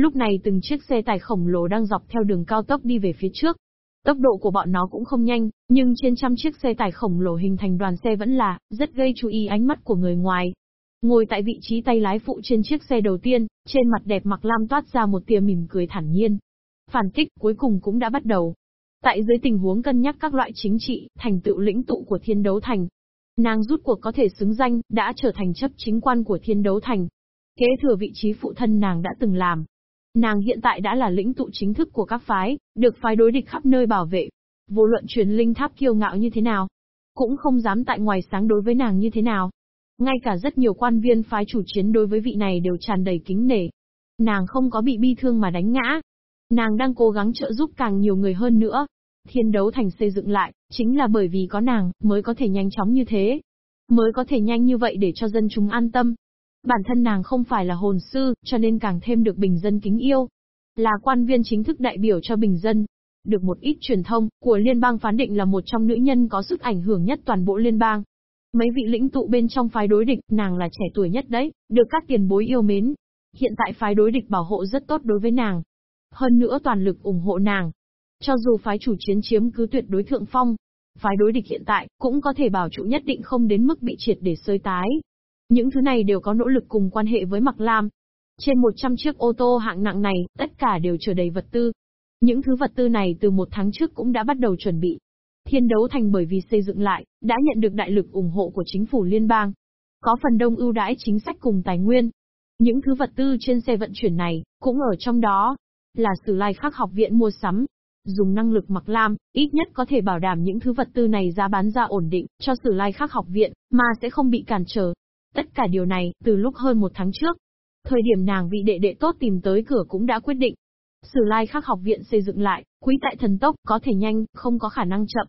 Lúc này từng chiếc xe tải khổng lồ đang dọc theo đường cao tốc đi về phía trước. Tốc độ của bọn nó cũng không nhanh, nhưng trên trăm chiếc xe tải khổng lồ hình thành đoàn xe vẫn là, rất gây chú ý ánh mắt của người ngoài. Ngồi tại vị trí tay lái phụ trên chiếc xe đầu tiên, trên mặt đẹp mặc lam toát ra một tia mỉm cười thản nhiên. Phản kích cuối cùng cũng đã bắt đầu. Tại dưới tình huống cân nhắc các loại chính trị, thành tựu lĩnh tụ của thiên đấu thành. Nàng rút cuộc có thể xứng danh, đã trở thành chấp chính quan của thiên đấu thành. Kế thừa vị trí phụ thân nàng đã từng làm. Nàng hiện tại đã là lĩnh tụ chính thức của các phái, được phái đối địch khắp nơi bảo vệ. Vô luận truyền linh tháp kiêu ngạo như thế nào, cũng không dám tại ngoài sáng đối với nàng như thế nào. Ngay cả rất nhiều quan viên phái chủ chiến đối với vị này đều tràn đầy kính nể. Nàng không có bị bi thương mà đánh ngã. Nàng đang cố gắng trợ giúp càng nhiều người hơn nữa. Thiên đấu thành xây dựng lại, chính là bởi vì có nàng, mới có thể nhanh chóng như thế. Mới có thể nhanh như vậy để cho dân chúng an tâm. Bản thân nàng không phải là hồn sư, cho nên càng thêm được bình dân kính yêu. Là quan viên chính thức đại biểu cho bình dân. Được một ít truyền thông, của liên bang phán định là một trong nữ nhân có sức ảnh hưởng nhất toàn bộ liên bang. Mấy vị lĩnh tụ bên trong phái đối địch, nàng là trẻ tuổi nhất đấy, được các tiền bối yêu mến. Hiện tại phái đối địch bảo hộ rất tốt đối với nàng. Hơn nữa toàn lực ủng hộ nàng. Cho dù phái chủ chiến chiếm cứ tuyệt đối thượng phong, phái đối địch hiện tại cũng có thể bảo trụ nhất định không đến mức bị triệt để sơi tái. Những thứ này đều có nỗ lực cùng quan hệ với Mặc Lam. Trên 100 chiếc ô tô hạng nặng này, tất cả đều chở đầy vật tư. Những thứ vật tư này từ một tháng trước cũng đã bắt đầu chuẩn bị. Thiên đấu thành bởi vì xây dựng lại, đã nhận được đại lực ủng hộ của chính phủ liên bang. Có phần đông ưu đãi chính sách cùng tài nguyên. Những thứ vật tư trên xe vận chuyển này, cũng ở trong đó. Là Sử Lai Khắc học viện mua sắm. Dùng năng lực mặc lam, ít nhất có thể bảo đảm những thứ vật tư này giá bán ra ổn định, cho Sử Lai Khắc học viện, mà sẽ không bị cản trở. Tất cả điều này, từ lúc hơn một tháng trước. Thời điểm nàng vị đệ đệ tốt tìm tới cửa cũng đã quyết định. Sử Lai Khắc học viện xây dựng lại, quý tại thần tốc, có thể nhanh, không có khả năng chậm.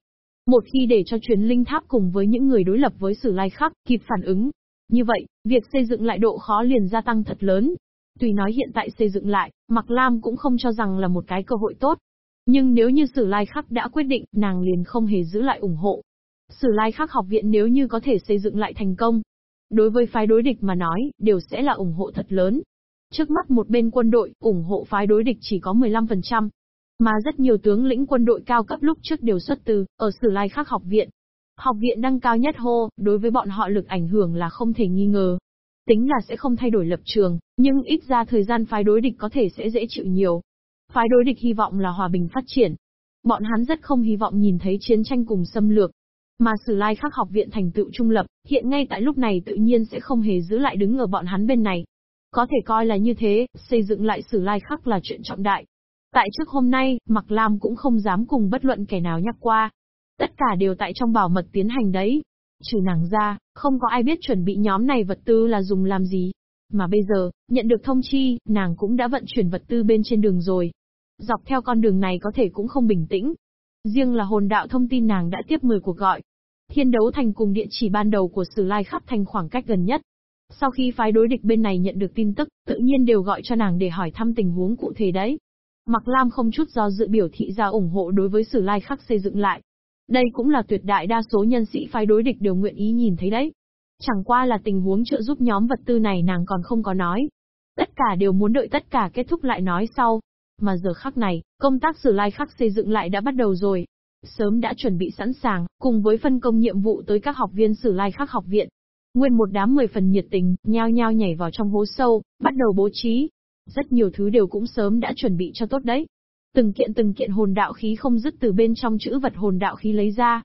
Một khi để cho truyền linh tháp cùng với những người đối lập với Sử Lai Khắc kịp phản ứng. Như vậy, việc xây dựng lại độ khó liền gia tăng thật lớn. Tuy nói hiện tại xây dựng lại, Mạc Lam cũng không cho rằng là một cái cơ hội tốt. Nhưng nếu như Sử Lai Khắc đã quyết định, nàng liền không hề giữ lại ủng hộ. Sử Lai Khắc học viện nếu như có thể xây dựng lại thành công, đối với phái đối địch mà nói, đều sẽ là ủng hộ thật lớn. Trước mắt một bên quân đội, ủng hộ phái đối địch chỉ có 15%. Mà rất nhiều tướng lĩnh quân đội cao cấp lúc trước đều xuất từ, ở Sử Lai Khắc học viện. Học viện đăng cao nhất hô, đối với bọn họ lực ảnh hưởng là không thể nghi ngờ. Tính là sẽ không thay đổi lập trường, nhưng ít ra thời gian phái đối địch có thể sẽ dễ chịu nhiều. Phái đối địch hy vọng là hòa bình phát triển. Bọn hắn rất không hy vọng nhìn thấy chiến tranh cùng xâm lược. Mà Sử Lai Khắc học viện thành tựu trung lập, hiện ngay tại lúc này tự nhiên sẽ không hề giữ lại đứng ở bọn hắn bên này. Có thể coi là như thế, xây dựng lại Sử Lai Khắc là chuyện trọng đại. Tại trước hôm nay, Mạc Lam cũng không dám cùng bất luận kẻ nào nhắc qua. Tất cả đều tại trong bảo mật tiến hành đấy. Trừ nàng ra, không có ai biết chuẩn bị nhóm này vật tư là dùng làm gì. Mà bây giờ, nhận được thông chi, nàng cũng đã vận chuyển vật tư bên trên đường rồi. Dọc theo con đường này có thể cũng không bình tĩnh. Riêng là hồn đạo thông tin nàng đã tiếp 10 cuộc gọi. Thiên đấu thành cùng địa chỉ ban đầu của Sử Lai khắp thành khoảng cách gần nhất. Sau khi phái đối địch bên này nhận được tin tức, tự nhiên đều gọi cho nàng để hỏi thăm tình huống cụ thể đấy. Mặc Lam không chút do dự biểu thị ra ủng hộ đối với Sử Lai khắc xây dựng lại. Đây cũng là tuyệt đại đa số nhân sĩ phái đối địch đều nguyện ý nhìn thấy đấy. Chẳng qua là tình huống trợ giúp nhóm vật tư này nàng còn không có nói. Tất cả đều muốn đợi tất cả kết thúc lại nói sau. Mà giờ khắc này, công tác Sử Lai khắc xây dựng lại đã bắt đầu rồi. Sớm đã chuẩn bị sẵn sàng, cùng với phân công nhiệm vụ tới các học viên Sử Lai khắc học viện. Nguyên một đám mười phần nhiệt tình, nhao nhao nhảy vào trong hố sâu, bắt đầu bố trí, rất nhiều thứ đều cũng sớm đã chuẩn bị cho tốt đấy. Từng kiện từng kiện hồn đạo khí không dứt từ bên trong chữ vật hồn đạo khí lấy ra.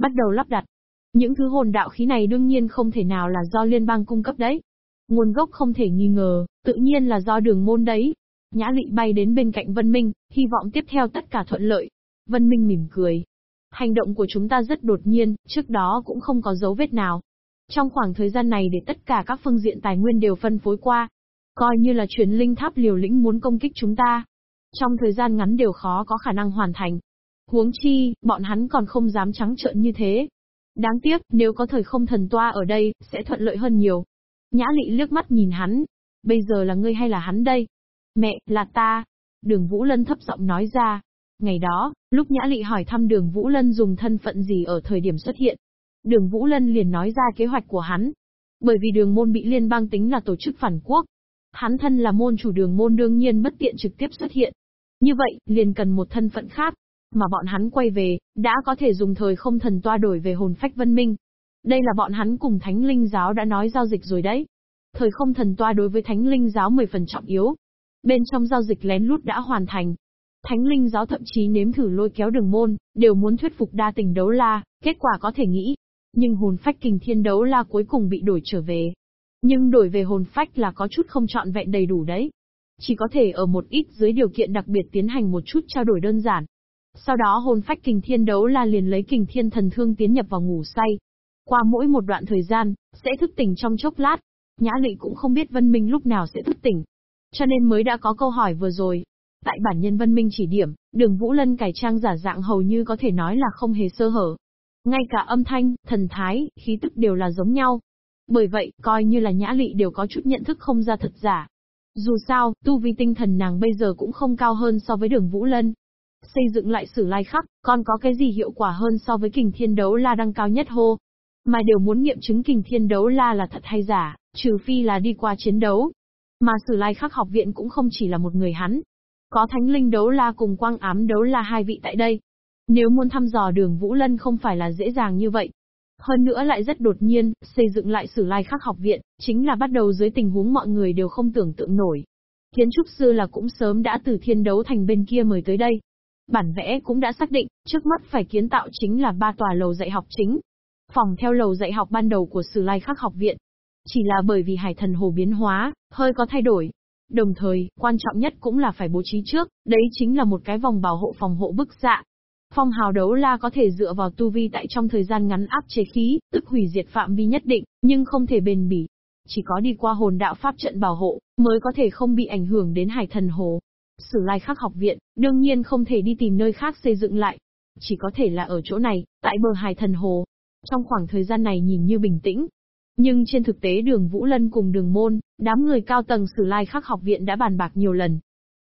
Bắt đầu lắp đặt. Những thứ hồn đạo khí này đương nhiên không thể nào là do liên bang cung cấp đấy. Nguồn gốc không thể nghi ngờ, tự nhiên là do đường môn đấy. Nhã lị bay đến bên cạnh Vân Minh, hy vọng tiếp theo tất cả thuận lợi. Vân Minh mỉm cười. Hành động của chúng ta rất đột nhiên, trước đó cũng không có dấu vết nào. Trong khoảng thời gian này để tất cả các phương diện tài nguyên đều phân phối qua, Coi như là truyền linh tháp liều lĩnh muốn công kích chúng ta. Trong thời gian ngắn đều khó có khả năng hoàn thành. Huống chi, bọn hắn còn không dám trắng trợn như thế. Đáng tiếc, nếu có thời không thần toa ở đây, sẽ thuận lợi hơn nhiều. Nhã lị liếc mắt nhìn hắn. Bây giờ là ngươi hay là hắn đây? Mẹ, là ta. Đường Vũ Lân thấp giọng nói ra. Ngày đó, lúc Nhã Lị hỏi thăm đường Vũ Lân dùng thân phận gì ở thời điểm xuất hiện. Đường Vũ Lân liền nói ra kế hoạch của hắn. Bởi vì đường môn bị liên bang tính là tổ chức phản quốc, Hắn thân là môn chủ đường môn đương nhiên bất tiện trực tiếp xuất hiện. Như vậy, liền cần một thân phận khác. Mà bọn hắn quay về, đã có thể dùng thời không thần toa đổi về hồn phách vân minh. Đây là bọn hắn cùng thánh linh giáo đã nói giao dịch rồi đấy. Thời không thần toa đối với thánh linh giáo 10 phần trọng yếu. Bên trong giao dịch lén lút đã hoàn thành. Thánh linh giáo thậm chí nếm thử lôi kéo đường môn, đều muốn thuyết phục đa tình đấu la, kết quả có thể nghĩ. Nhưng hồn phách kình thiên đấu la cuối cùng bị đổi trở về. Nhưng đổi về hồn phách là có chút không trọn vẹn đầy đủ đấy. Chỉ có thể ở một ít dưới điều kiện đặc biệt tiến hành một chút trao đổi đơn giản. Sau đó hồn phách kình thiên đấu la liền lấy kình thiên thần thương tiến nhập vào ngủ say. Qua mỗi một đoạn thời gian, sẽ thức tỉnh trong chốc lát. Nhã lị cũng không biết Vân Minh lúc nào sẽ thức tỉnh. Cho nên mới đã có câu hỏi vừa rồi. Tại bản nhân Vân Minh chỉ điểm, đường Vũ Lân cải trang giả dạng hầu như có thể nói là không hề sơ hở. Ngay cả âm thanh, thần thái, khí tức đều là giống nhau. Bởi vậy, coi như là nhã lị đều có chút nhận thức không ra thật giả. Dù sao, tu vi tinh thần nàng bây giờ cũng không cao hơn so với đường Vũ Lân. Xây dựng lại sử lai khắc, còn có cái gì hiệu quả hơn so với kình thiên đấu la đăng cao nhất hô. Mà đều muốn nghiệm chứng kình thiên đấu la là thật hay giả, trừ phi là đi qua chiến đấu. Mà sử lai khắc học viện cũng không chỉ là một người hắn. Có thánh linh đấu la cùng quang ám đấu la hai vị tại đây. Nếu muốn thăm dò đường Vũ Lân không phải là dễ dàng như vậy. Hơn nữa lại rất đột nhiên, xây dựng lại sử lai khắc học viện, chính là bắt đầu dưới tình huống mọi người đều không tưởng tượng nổi. Kiến trúc sư là cũng sớm đã từ thiên đấu thành bên kia mời tới đây. Bản vẽ cũng đã xác định, trước mắt phải kiến tạo chính là ba tòa lầu dạy học chính. Phòng theo lầu dạy học ban đầu của sử lai khắc học viện. Chỉ là bởi vì hải thần hồ biến hóa, hơi có thay đổi. Đồng thời, quan trọng nhất cũng là phải bố trí trước, đấy chính là một cái vòng bảo hộ phòng hộ bức xạ, Phong hào đấu la có thể dựa vào tu vi tại trong thời gian ngắn áp chế khí, tức hủy diệt phạm vi nhất định, nhưng không thể bền bỉ. Chỉ có đi qua hồn đạo pháp trận bảo hộ, mới có thể không bị ảnh hưởng đến hải thần hồ. Sử lai khắc học viện, đương nhiên không thể đi tìm nơi khác xây dựng lại. Chỉ có thể là ở chỗ này, tại bờ hải thần hồ. Trong khoảng thời gian này nhìn như bình tĩnh. Nhưng trên thực tế đường Vũ Lân cùng đường môn, đám người cao tầng sử lai khắc học viện đã bàn bạc nhiều lần.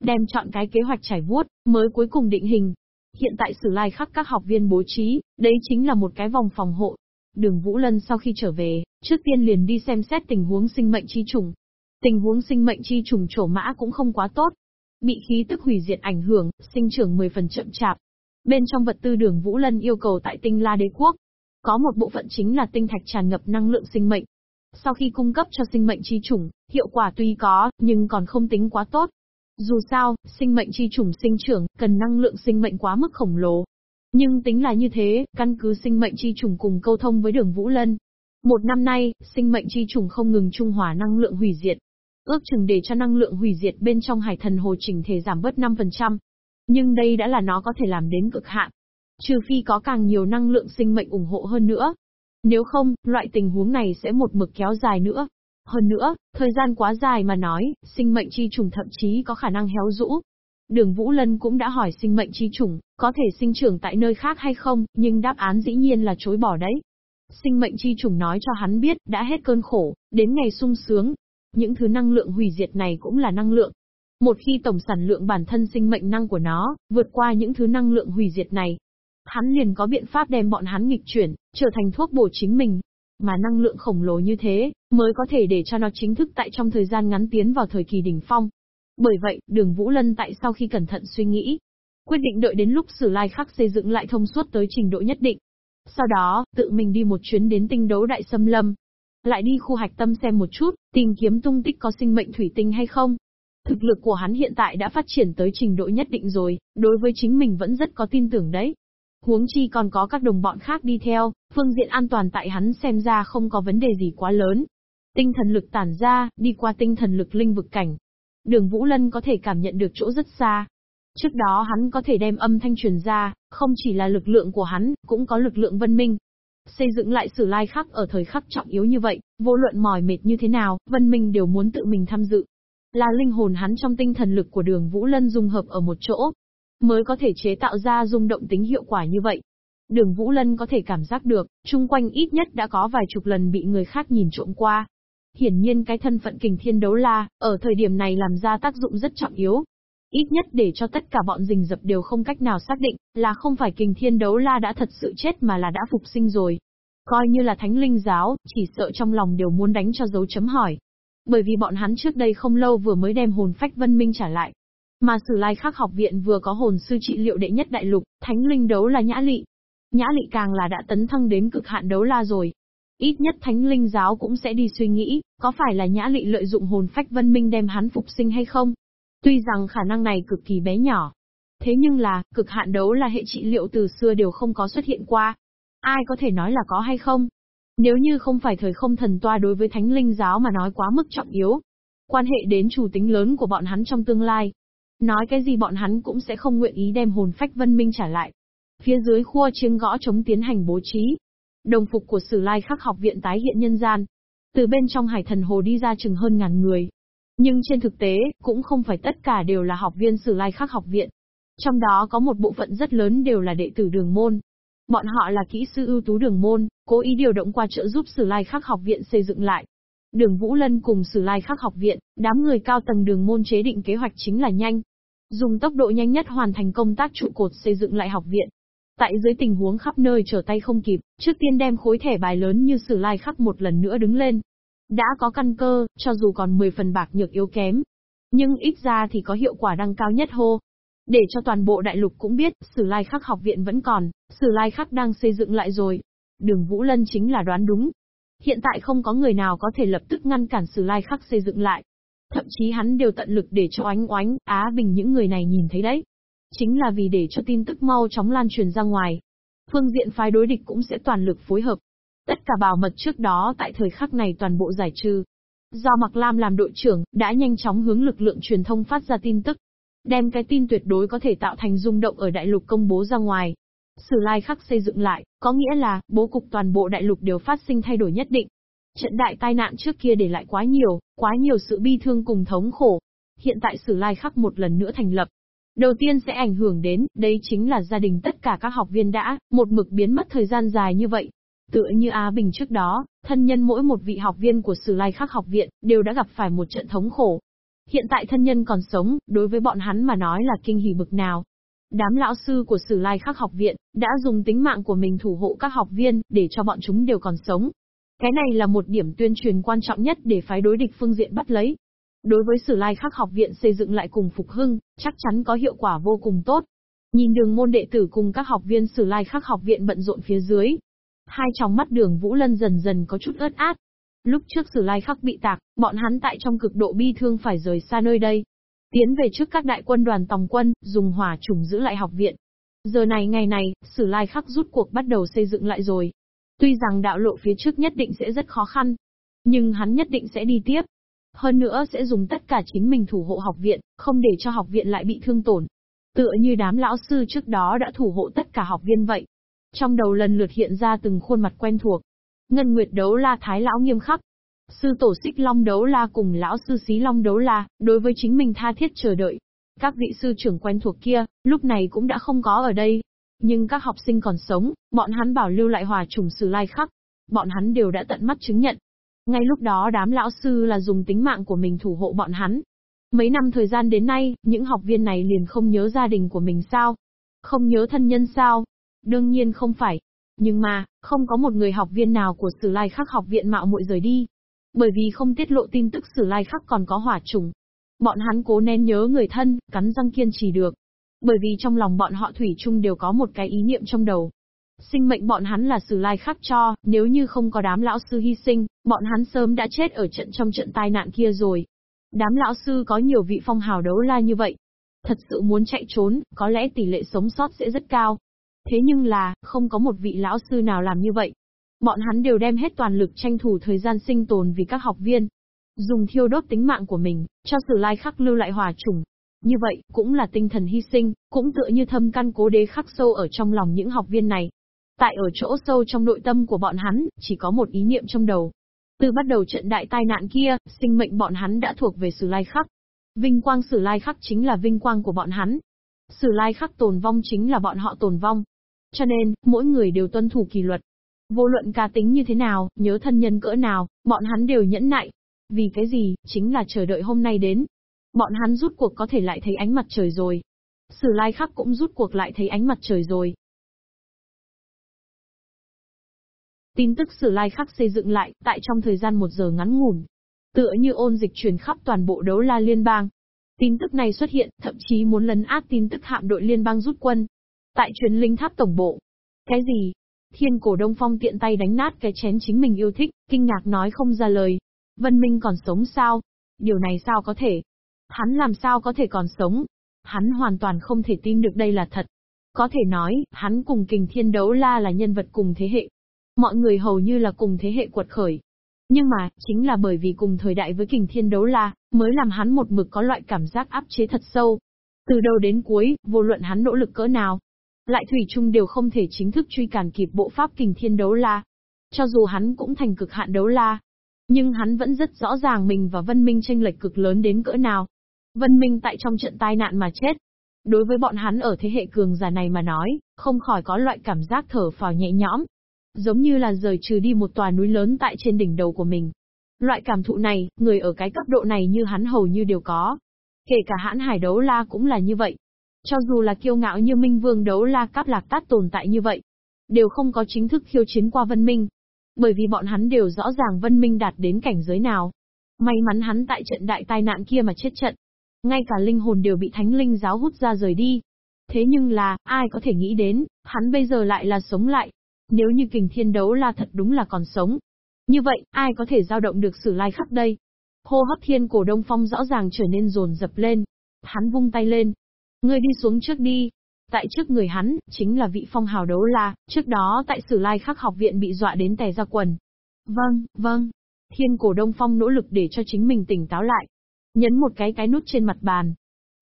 Đem chọn cái kế hoạch trải vuốt, mới cuối cùng định hình, Hiện tại Sử Lai khắc các học viên bố trí, đấy chính là một cái vòng phòng hộ. Đường Vũ Lân sau khi trở về, trước tiên liền đi xem xét tình huống sinh mệnh chi trùng. Tình huống sinh mệnh chi trùng trổ mã cũng không quá tốt. Bị khí tức hủy diệt ảnh hưởng, sinh trưởng 10 phần chậm chạp. Bên trong vật tư đường Vũ Lân yêu cầu tại tinh La Đế Quốc, có một bộ phận chính là tinh thạch tràn ngập năng lượng sinh mệnh. Sau khi cung cấp cho sinh mệnh chi chủng, hiệu quả tuy có, nhưng còn không tính quá tốt. Dù sao, sinh mệnh chi chủng sinh trưởng, cần năng lượng sinh mệnh quá mức khổng lồ. Nhưng tính là như thế, căn cứ sinh mệnh chi chủng cùng câu thông với đường Vũ Lân. Một năm nay, sinh mệnh chi chủng không ngừng trung hòa năng lượng hủy diệt. Ước chừng để cho năng lượng hủy diệt bên trong hải thần hồ trình thể giảm bớt 5%. Nhưng đây đã là nó có thể làm đến cực hạn. Trừ phi có càng nhiều năng lượng sinh mệnh ủng hộ hơn nữa. Nếu không, loại tình huống này sẽ một mực kéo dài nữa. Hơn nữa, thời gian quá dài mà nói, sinh mệnh chi trùng thậm chí có khả năng héo rũ. Đường Vũ Lân cũng đã hỏi sinh mệnh chi trùng, có thể sinh trưởng tại nơi khác hay không, nhưng đáp án dĩ nhiên là chối bỏ đấy. Sinh mệnh chi trùng nói cho hắn biết, đã hết cơn khổ, đến ngày sung sướng. Những thứ năng lượng hủy diệt này cũng là năng lượng. Một khi tổng sản lượng bản thân sinh mệnh năng của nó, vượt qua những thứ năng lượng hủy diệt này, hắn liền có biện pháp đem bọn hắn nghịch chuyển, trở thành thuốc bổ chính mình. Mà năng lượng khổng lồ như thế, mới có thể để cho nó chính thức tại trong thời gian ngắn tiến vào thời kỳ đỉnh phong. Bởi vậy, đường Vũ Lân tại sau khi cẩn thận suy nghĩ, quyết định đợi đến lúc sử lai khắc xây dựng lại thông suốt tới trình độ nhất định. Sau đó, tự mình đi một chuyến đến tinh đấu đại xâm lâm. Lại đi khu hạch tâm xem một chút, tìm kiếm tung tích có sinh mệnh thủy tinh hay không. Thực lực của hắn hiện tại đã phát triển tới trình độ nhất định rồi, đối với chính mình vẫn rất có tin tưởng đấy. Huống chi còn có các đồng bọn khác đi theo, phương diện an toàn tại hắn xem ra không có vấn đề gì quá lớn. Tinh thần lực tản ra, đi qua tinh thần lực linh vực cảnh. Đường Vũ Lân có thể cảm nhận được chỗ rất xa. Trước đó hắn có thể đem âm thanh truyền ra, không chỉ là lực lượng của hắn, cũng có lực lượng vân minh. Xây dựng lại sử lai khắc ở thời khắc trọng yếu như vậy, vô luận mỏi mệt như thế nào, vân minh đều muốn tự mình tham dự. Là linh hồn hắn trong tinh thần lực của đường Vũ Lân dung hợp ở một chỗ, mới có thể chế tạo ra rung động tính hiệu quả như vậy. Đường Vũ Lân có thể cảm giác được, chung quanh ít nhất đã có vài chục lần bị người khác nhìn trộm qua. Hiển nhiên cái thân phận kình thiên đấu la, ở thời điểm này làm ra tác dụng rất trọng yếu. Ít nhất để cho tất cả bọn rình dập đều không cách nào xác định, là không phải kình thiên đấu la đã thật sự chết mà là đã phục sinh rồi. Coi như là thánh linh giáo, chỉ sợ trong lòng đều muốn đánh cho dấu chấm hỏi. Bởi vì bọn hắn trước đây không lâu vừa mới đem hồn phách vân minh trả lại. Mà Sử Lai Khắc học viện vừa có hồn sư trị liệu đệ nhất đại lục, thánh linh đấu là Nhã Lị. Nhã Lị càng là đã tấn thăng đến cực hạn đấu la rồi. Ít nhất thánh linh giáo cũng sẽ đi suy nghĩ, có phải là Nhã Lị lợi dụng hồn phách vân minh đem hắn phục sinh hay không? Tuy rằng khả năng này cực kỳ bé nhỏ. Thế nhưng là, cực hạn đấu là hệ trị liệu từ xưa đều không có xuất hiện qua. Ai có thể nói là có hay không? Nếu như không phải thời không thần toa đối với thánh linh giáo mà nói quá mức trọng yếu, quan hệ đến chủ tính lớn của bọn hắn trong tương lai. Nói cái gì bọn hắn cũng sẽ không nguyện ý đem hồn phách vân minh trả lại. Phía dưới khua chiêng gõ chống tiến hành bố trí. Đồng phục của Sử Lai Khắc học viện tái hiện nhân gian. Từ bên trong hải thần hồ đi ra chừng hơn ngàn người. Nhưng trên thực tế, cũng không phải tất cả đều là học viên Sử Lai Khắc học viện. Trong đó có một bộ phận rất lớn đều là đệ tử đường môn. Bọn họ là kỹ sư ưu tú đường môn, cố ý điều động qua trợ giúp Sử Lai Khắc học viện xây dựng lại. Đường Vũ Lân cùng Sử Lai Khắc học viện, đám người cao tầng đường môn chế định kế hoạch chính là nhanh. Dùng tốc độ nhanh nhất hoàn thành công tác trụ cột xây dựng lại học viện. Tại dưới tình huống khắp nơi trở tay không kịp, trước tiên đem khối thẻ bài lớn như Sử Lai Khắc một lần nữa đứng lên. Đã có căn cơ, cho dù còn 10 phần bạc nhược yếu kém. Nhưng ít ra thì có hiệu quả đăng cao nhất hô. Để cho toàn bộ đại lục cũng biết, Sử Lai Khắc học viện vẫn còn, Sử Lai Khắc đang xây dựng lại rồi. Đường Vũ Lân chính là đoán đúng. Hiện tại không có người nào có thể lập tức ngăn cản Sử Lai Khắc xây dựng lại. Thậm chí hắn đều tận lực để cho oánh oánh, Á Bình những người này nhìn thấy đấy. Chính là vì để cho tin tức mau chóng lan truyền ra ngoài. Phương diện phái đối địch cũng sẽ toàn lực phối hợp. Tất cả bảo mật trước đó tại thời khắc này toàn bộ giải trừ. Do Mạc Lam làm đội trưởng, đã nhanh chóng hướng lực lượng truyền thông phát ra tin tức. Đem cái tin tuyệt đối có thể tạo thành rung động ở đại lục công bố ra ngoài. Sử lai khắc xây dựng lại, có nghĩa là, bố cục toàn bộ đại lục đều phát sinh thay đổi nhất định. Trận đại tai nạn trước kia để lại quá nhiều, quá nhiều sự bi thương cùng thống khổ. Hiện tại sử lai khắc một lần nữa thành lập. Đầu tiên sẽ ảnh hưởng đến, đây chính là gia đình tất cả các học viên đã, một mực biến mất thời gian dài như vậy. Tựa như Á Bình trước đó, thân nhân mỗi một vị học viên của Sử Lai Khắc học viện, đều đã gặp phải một trận thống khổ. Hiện tại thân nhân còn sống, đối với bọn hắn mà nói là kinh hỉ bực nào. Đám lão sư của Sử Lai Khắc học viện, đã dùng tính mạng của mình thủ hộ các học viên, để cho bọn chúng đều còn sống. Cái này là một điểm tuyên truyền quan trọng nhất để phái đối địch phương diện bắt lấy. Đối với Sử Lai Khắc học viện xây dựng lại cùng Phục Hưng, chắc chắn có hiệu quả vô cùng tốt. Nhìn đường môn đệ tử cùng các học viên Sử Lai Khắc học viện bận rộn phía dưới. Hai tròng mắt đường Vũ Lân dần dần có chút ớt át. Lúc trước Sử Lai Khắc bị tạc, bọn hắn tại trong cực độ bi thương phải rời xa nơi đây. Tiến về trước các đại quân đoàn tòng quân, dùng hỏa trùng giữ lại học viện. Giờ này ngày này, Sử Lai Khắc rút cuộc bắt đầu xây dựng lại rồi. Tuy rằng đạo lộ phía trước nhất định sẽ rất khó khăn, nhưng hắn nhất định sẽ đi tiếp. Hơn nữa sẽ dùng tất cả chính mình thủ hộ học viện, không để cho học viện lại bị thương tổn. Tựa như đám lão sư trước đó đã thủ hộ tất cả học viên vậy. Trong đầu lần lượt hiện ra từng khuôn mặt quen thuộc. Ngân Nguyệt đấu la Thái lão nghiêm khắc. Sư tổ xích long đấu la cùng lão sư xí long đấu la, đối với chính mình tha thiết chờ đợi. Các vị sư trưởng quen thuộc kia, lúc này cũng đã không có ở đây. Nhưng các học sinh còn sống, bọn hắn bảo lưu lại hòa trùng sử lai khắc. Bọn hắn đều đã tận mắt chứng nhận. Ngay lúc đó đám lão sư là dùng tính mạng của mình thủ hộ bọn hắn. Mấy năm thời gian đến nay, những học viên này liền không nhớ gia đình của mình sao? Không nhớ thân nhân sao? Đương nhiên không phải. Nhưng mà, không có một người học viên nào của Sử Lai Khắc học viện mạo muội rời đi. Bởi vì không tiết lộ tin tức Sử Lai Khắc còn có hỏa trùng. Bọn hắn cố nén nhớ người thân, cắn răng kiên trì được. Bởi vì trong lòng bọn họ thủy chung đều có một cái ý niệm trong đầu. Sinh mệnh bọn hắn là Sử Lai Khắc cho, nếu như không có đám lão sư hy sinh, bọn hắn sớm đã chết ở trận trong trận tai nạn kia rồi. Đám lão sư có nhiều vị phong hào đấu la như vậy. Thật sự muốn chạy trốn, có lẽ tỷ lệ sống sót sẽ rất cao. Thế nhưng là, không có một vị lão sư nào làm như vậy. Bọn hắn đều đem hết toàn lực tranh thủ thời gian sinh tồn vì các học viên. Dùng thiêu đốt tính mạng của mình, cho sử lai khắc lưu lại hòa trùng. Như vậy, cũng là tinh thần hy sinh, cũng tựa như thâm căn cố đế khắc sâu ở trong lòng những học viên này. Tại ở chỗ sâu trong nội tâm của bọn hắn, chỉ có một ý niệm trong đầu. Từ bắt đầu trận đại tai nạn kia, sinh mệnh bọn hắn đã thuộc về sử lai khắc. Vinh quang sử lai khắc chính là vinh quang của bọn hắn. Sử lai khắc tồn vong chính là bọn họ tồn vong. Cho nên, mỗi người đều tuân thủ kỷ luật. Vô luận ca tính như thế nào, nhớ thân nhân cỡ nào, bọn hắn đều nhẫn nại. Vì cái gì, chính là chờ đợi hôm nay đến. Bọn hắn rút cuộc có thể lại thấy ánh mặt trời rồi. Sử lai khắc cũng rút cuộc lại thấy ánh mặt trời rồi. Tin tức Sử Lai Khắc xây dựng lại, tại trong thời gian một giờ ngắn ngủn. tựa như ôn dịch truyền khắp toàn bộ đấu la liên bang. Tin tức này xuất hiện, thậm chí muốn lấn át tin tức hạm đội liên bang rút quân. Tại truyền linh tháp tổng bộ. Cái gì? Thiên cổ Đông Phong tiện tay đánh nát cái chén chính mình yêu thích, kinh ngạc nói không ra lời. Vân Minh còn sống sao? Điều này sao có thể? Hắn làm sao có thể còn sống? Hắn hoàn toàn không thể tin được đây là thật. Có thể nói, hắn cùng kình thiên đấu la là nhân vật cùng thế hệ. Mọi người hầu như là cùng thế hệ quật khởi. Nhưng mà, chính là bởi vì cùng thời đại với kình thiên đấu la, mới làm hắn một mực có loại cảm giác áp chế thật sâu. Từ đầu đến cuối, vô luận hắn nỗ lực cỡ nào, lại thủy chung đều không thể chính thức truy cản kịp bộ pháp kình thiên đấu la. Cho dù hắn cũng thành cực hạn đấu la, nhưng hắn vẫn rất rõ ràng mình và Vân Minh tranh lệch cực lớn đến cỡ nào. Vân Minh tại trong trận tai nạn mà chết. Đối với bọn hắn ở thế hệ cường giả này mà nói, không khỏi có loại cảm giác thở phào nhẹ nhõm. Giống như là rời trừ đi một tòa núi lớn tại trên đỉnh đầu của mình. Loại cảm thụ này, người ở cái cấp độ này như hắn hầu như đều có. Kể cả hãn hải đấu la cũng là như vậy. Cho dù là kiêu ngạo như Minh Vương đấu la cáp lạc tát tồn tại như vậy, đều không có chính thức khiêu chiến qua Vân Minh. Bởi vì bọn hắn đều rõ ràng Vân Minh đạt đến cảnh giới nào. May mắn hắn tại trận đại tai nạn kia mà chết trận. Ngay cả linh hồn đều bị thánh linh giáo hút ra rời đi. Thế nhưng là, ai có thể nghĩ đến, hắn bây giờ lại là sống lại. Nếu như kình thiên đấu la thật đúng là còn sống. Như vậy, ai có thể giao động được sử lai khắc đây? Hô hấp thiên cổ đông phong rõ ràng trở nên rồn dập lên. Hắn vung tay lên, Ngươi đi xuống trước đi. Tại trước người hắn, chính là vị phong hào đấu la, trước đó tại sử lai khắc học viện bị dọa đến tè ra quần. Vâng, vâng. Thiên cổ đông phong nỗ lực để cho chính mình tỉnh táo lại. Nhấn một cái cái nút trên mặt bàn.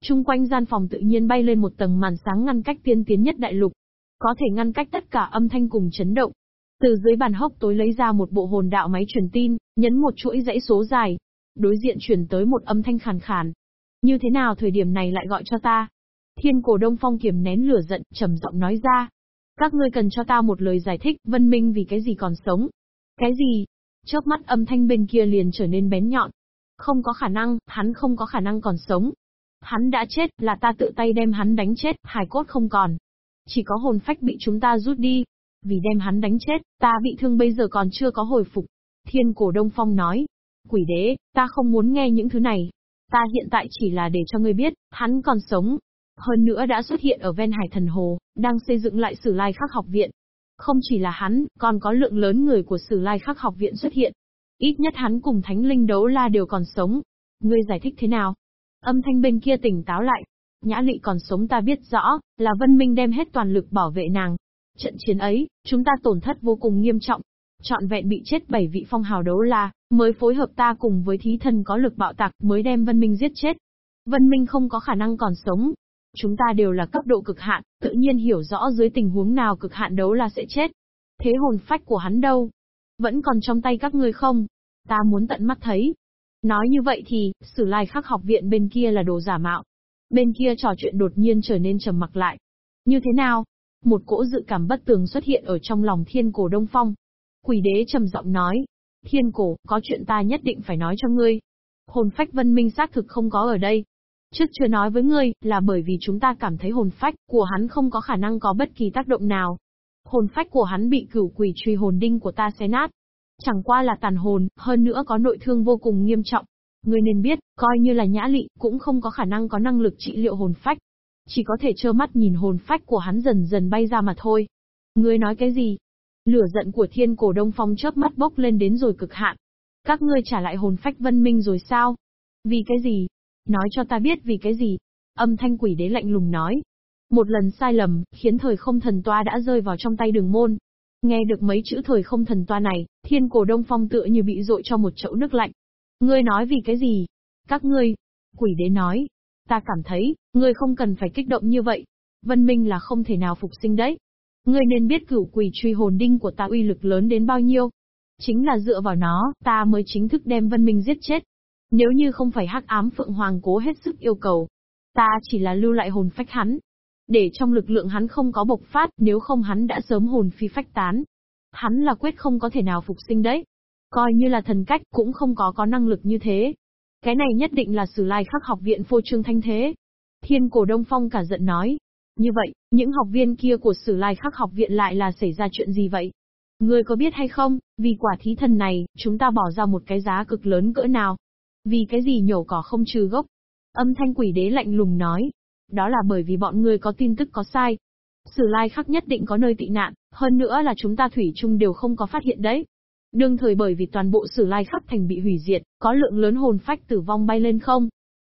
Trung quanh gian phòng tự nhiên bay lên một tầng màn sáng ngăn cách tiên tiến nhất đại lục. Có thể ngăn cách tất cả âm thanh cùng chấn động. Từ dưới bàn hốc tối lấy ra một bộ hồn đạo máy truyền tin, nhấn một chuỗi dãy số dài. Đối diện truyền tới một âm thanh khàn khàn. Như thế nào thời điểm này lại gọi cho ta? Thiên cổ Đông Phong kiềm nén lửa giận, trầm giọng nói ra. Các ngươi cần cho ta một lời giải thích, Vân Minh vì cái gì còn sống? Cái gì? Chớp mắt âm thanh bên kia liền trở nên bén nhọn. Không có khả năng, hắn không có khả năng còn sống. Hắn đã chết, là ta tự tay đem hắn đánh chết, hài cốt không còn. Chỉ có hồn phách bị chúng ta rút đi. Vì đem hắn đánh chết, ta bị thương bây giờ còn chưa có hồi phục. Thiên cổ Đông Phong nói. Quỷ đế, ta không muốn nghe những thứ này. Ta hiện tại chỉ là để cho ngươi biết, hắn còn sống, hơn nữa đã xuất hiện ở ven hải thần hồ, đang xây dựng lại sử lai khắc học viện. Không chỉ là hắn, còn có lượng lớn người của sử lai khắc học viện xuất hiện. Ít nhất hắn cùng thánh linh đấu la đều còn sống. Ngươi giải thích thế nào? Âm thanh bên kia tỉnh táo lại. Nhã lị còn sống ta biết rõ, là Vân Minh đem hết toàn lực bảo vệ nàng. Trận chiến ấy, chúng ta tổn thất vô cùng nghiêm trọng. Chọn vẹn bị chết bảy vị phong hào đấu la, mới phối hợp ta cùng với thí thần có lực bạo tạc mới đem Vân Minh giết chết. Vân Minh không có khả năng còn sống, Chúng ta đều là cấp độ cực hạn, tự nhiên hiểu rõ dưới tình huống nào cực hạn đấu là sẽ chết. Thế hồn phách của hắn đâu? Vẫn còn trong tay các ngươi không? Ta muốn tận mắt thấy. Nói như vậy thì, sử lai khắc học viện bên kia là đồ giả mạo. Bên kia trò chuyện đột nhiên trở nên trầm mặc lại. Như thế nào? Một cỗ dự cảm bất tường xuất hiện ở trong lòng thiên cổ đông phong. Quỷ đế trầm giọng nói. Thiên cổ, có chuyện ta nhất định phải nói cho ngươi. Hồn phách vân minh xác thực không có ở đây, Trước chưa nói với ngươi, là bởi vì chúng ta cảm thấy hồn phách của hắn không có khả năng có bất kỳ tác động nào. Hồn phách của hắn bị cửu quỷ truy hồn đinh của ta xé nát. Chẳng qua là tàn hồn, hơn nữa có nội thương vô cùng nghiêm trọng. Ngươi nên biết, coi như là nhã lị, cũng không có khả năng có năng lực trị liệu hồn phách. Chỉ có thể trơ mắt nhìn hồn phách của hắn dần dần bay ra mà thôi. Ngươi nói cái gì? Lửa giận của thiên cổ đông phong chớp mắt bốc lên đến rồi cực hạn. Các ngươi trả lại hồn phách vân minh rồi sao? Vì cái gì? Nói cho ta biết vì cái gì? Âm thanh quỷ đế lạnh lùng nói. Một lần sai lầm, khiến thời không thần toa đã rơi vào trong tay đường môn. Nghe được mấy chữ thời không thần toa này, thiên cổ đông phong tựa như bị dội cho một chậu nước lạnh. Ngươi nói vì cái gì? Các ngươi. Quỷ đế nói. Ta cảm thấy, ngươi không cần phải kích động như vậy. Vân minh là không thể nào phục sinh đấy. Ngươi nên biết cửu quỷ truy hồn đinh của ta uy lực lớn đến bao nhiêu. Chính là dựa vào nó, ta mới chính thức đem Vân Minh giết chết. Nếu như không phải hắc ám Phượng Hoàng cố hết sức yêu cầu, ta chỉ là lưu lại hồn phách hắn. Để trong lực lượng hắn không có bộc phát, nếu không hắn đã sớm hồn phi phách tán. Hắn là quyết không có thể nào phục sinh đấy. Coi như là thần cách cũng không có có năng lực như thế. Cái này nhất định là sử lai khắc học viện phô trương thanh thế. Thiên cổ Đông Phong cả giận nói. Như vậy, những học viên kia của sử lai khắc học viện lại là xảy ra chuyện gì vậy? Ngươi có biết hay không, vì quả thí thần này, chúng ta bỏ ra một cái giá cực lớn cỡ nào? Vì cái gì nhổ cỏ không trừ gốc? Âm thanh quỷ đế lạnh lùng nói. Đó là bởi vì bọn ngươi có tin tức có sai. Sử lai khắc nhất định có nơi tị nạn, hơn nữa là chúng ta thủy chung đều không có phát hiện đấy. Đương thời bởi vì toàn bộ sử lai khắc thành bị hủy diệt, có lượng lớn hồn phách tử vong bay lên không.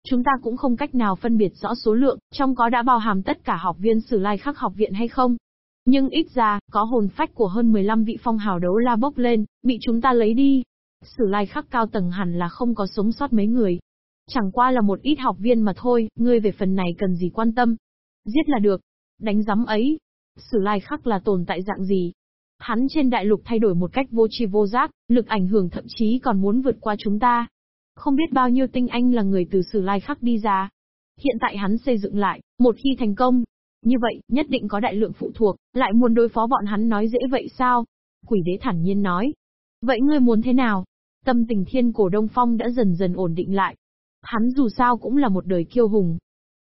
Chúng ta cũng không cách nào phân biệt rõ số lượng, trong có đã bao hàm tất cả học viên sử lai khắc học viện hay không. Nhưng ít ra, có hồn phách của hơn 15 vị phong hào đấu la bốc lên, bị chúng ta lấy đi. Sử lai khắc cao tầng hẳn là không có sống sót mấy người. Chẳng qua là một ít học viên mà thôi, ngươi về phần này cần gì quan tâm. Giết là được. Đánh giấm ấy. Sử lai khắc là tồn tại dạng gì? Hắn trên đại lục thay đổi một cách vô tri vô giác, lực ảnh hưởng thậm chí còn muốn vượt qua chúng ta. Không biết bao nhiêu tinh anh là người từ sử lai khắc đi ra. Hiện tại hắn xây dựng lại, một khi thành công, như vậy, nhất định có đại lượng phụ thuộc, lại muốn đối phó bọn hắn nói dễ vậy sao? Quỷ đế thản nhiên nói. Vậy ngươi muốn thế nào? Tâm tình thiên cổ Đông Phong đã dần dần ổn định lại. Hắn dù sao cũng là một đời kiêu hùng.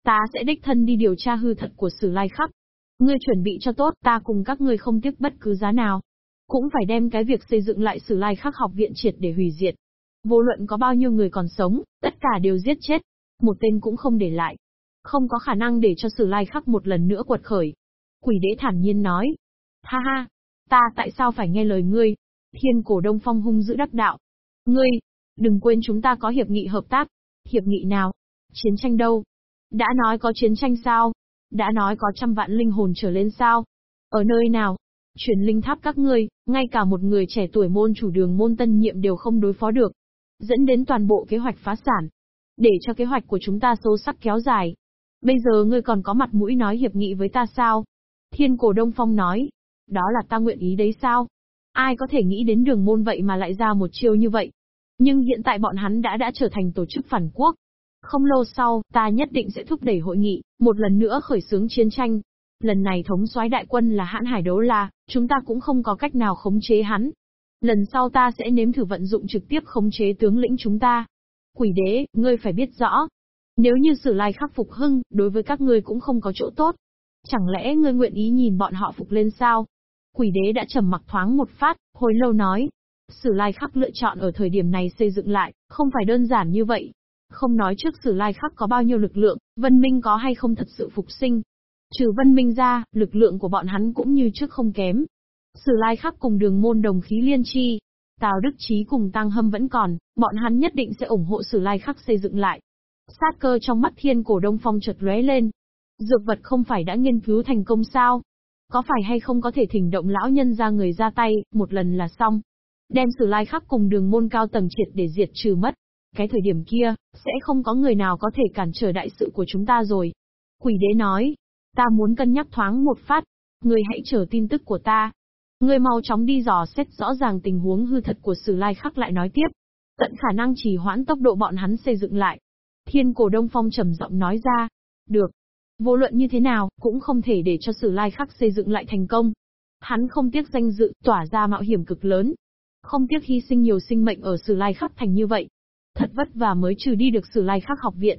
Ta sẽ đích thân đi điều tra hư thật của sử lai khắc. Ngươi chuẩn bị cho tốt, ta cùng các ngươi không tiếc bất cứ giá nào. Cũng phải đem cái việc xây dựng lại sử lai khắc học viện triệt để hủy diệt. Vô luận có bao nhiêu người còn sống, tất cả đều giết chết. Một tên cũng không để lại. Không có khả năng để cho sử lai khắc một lần nữa quật khởi. Quỷ đế thản nhiên nói. Ha ha, ta tại sao phải nghe lời ngươi? Thiên cổ đông phong hung dữ đắc đạo. Ngươi, đừng quên chúng ta có hiệp nghị hợp tác. Hiệp nghị nào? Chiến tranh đâu? Đã nói có chiến tranh sao? Đã nói có trăm vạn linh hồn trở lên sao? Ở nơi nào? chuyển linh tháp các ngươi, ngay cả một người trẻ tuổi môn chủ đường môn tân nhiệm đều không đối phó được. Dẫn đến toàn bộ kế hoạch phá sản. Để cho kế hoạch của chúng ta sâu sắc kéo dài. Bây giờ ngươi còn có mặt mũi nói hiệp nghị với ta sao? Thiên cổ Đông Phong nói. Đó là ta nguyện ý đấy sao? Ai có thể nghĩ đến đường môn vậy mà lại ra một chiêu như vậy? Nhưng hiện tại bọn hắn đã đã trở thành tổ chức phản quốc. Không lâu sau, ta nhất định sẽ thúc đẩy hội nghị, một lần nữa khởi xướng chiến tranh. Lần này thống soái đại quân là hãn hải đấu la, chúng ta cũng không có cách nào khống chế hắn. Lần sau ta sẽ nếm thử vận dụng trực tiếp khống chế tướng lĩnh chúng ta. Quỷ đế, ngươi phải biết rõ, nếu như sử lai khắc phục hưng, đối với các ngươi cũng không có chỗ tốt. Chẳng lẽ ngươi nguyện ý nhìn bọn họ phục lên sao? Quỷ đế đã trầm mặc thoáng một phát, hồi lâu nói. Sử lai khắc lựa chọn ở thời điểm này xây dựng lại, không phải đơn giản như vậy. Không nói trước sử lai khắc có bao nhiêu lực lượng, vân minh có hay không thật sự phục sinh. Trừ vân minh ra, lực lượng của bọn hắn cũng như trước không kém. Sử lai khắc cùng đường môn đồng khí liên chi. Tào Đức Chí cùng Tăng Hâm vẫn còn, bọn hắn nhất định sẽ ủng hộ sử lai khắc xây dựng lại, Sát cơ trong mắt thiên cổ đông phong chợt lóe lên. Dược vật không phải đã nghiên cứu thành công sao? Có phải hay không có thể thỉnh động lão nhân ra người ra tay, một lần là xong. Đem sử lai khắc cùng đường môn cao tầng triệt để diệt trừ mất. Cái thời điểm kia, sẽ không có người nào có thể cản trở đại sự của chúng ta rồi. Quỷ đế nói, ta muốn cân nhắc thoáng một phát, người hãy chờ tin tức của ta. Người mau chóng đi dò xét rõ ràng tình huống hư thật của sử lai khắc lại nói tiếp. Tận khả năng trì hoãn tốc độ bọn hắn xây dựng lại, Thiên cổ Đông Phong trầm giọng nói ra. Được. Vô luận như thế nào, cũng không thể để cho sử lai khắc xây dựng lại thành công. Hắn không tiếc danh dự, tỏa ra mạo hiểm cực lớn. Không tiếc hy sinh nhiều sinh mệnh ở sử lai khắc thành như vậy. Thật vất vả mới trừ đi được sử lai khắc học viện.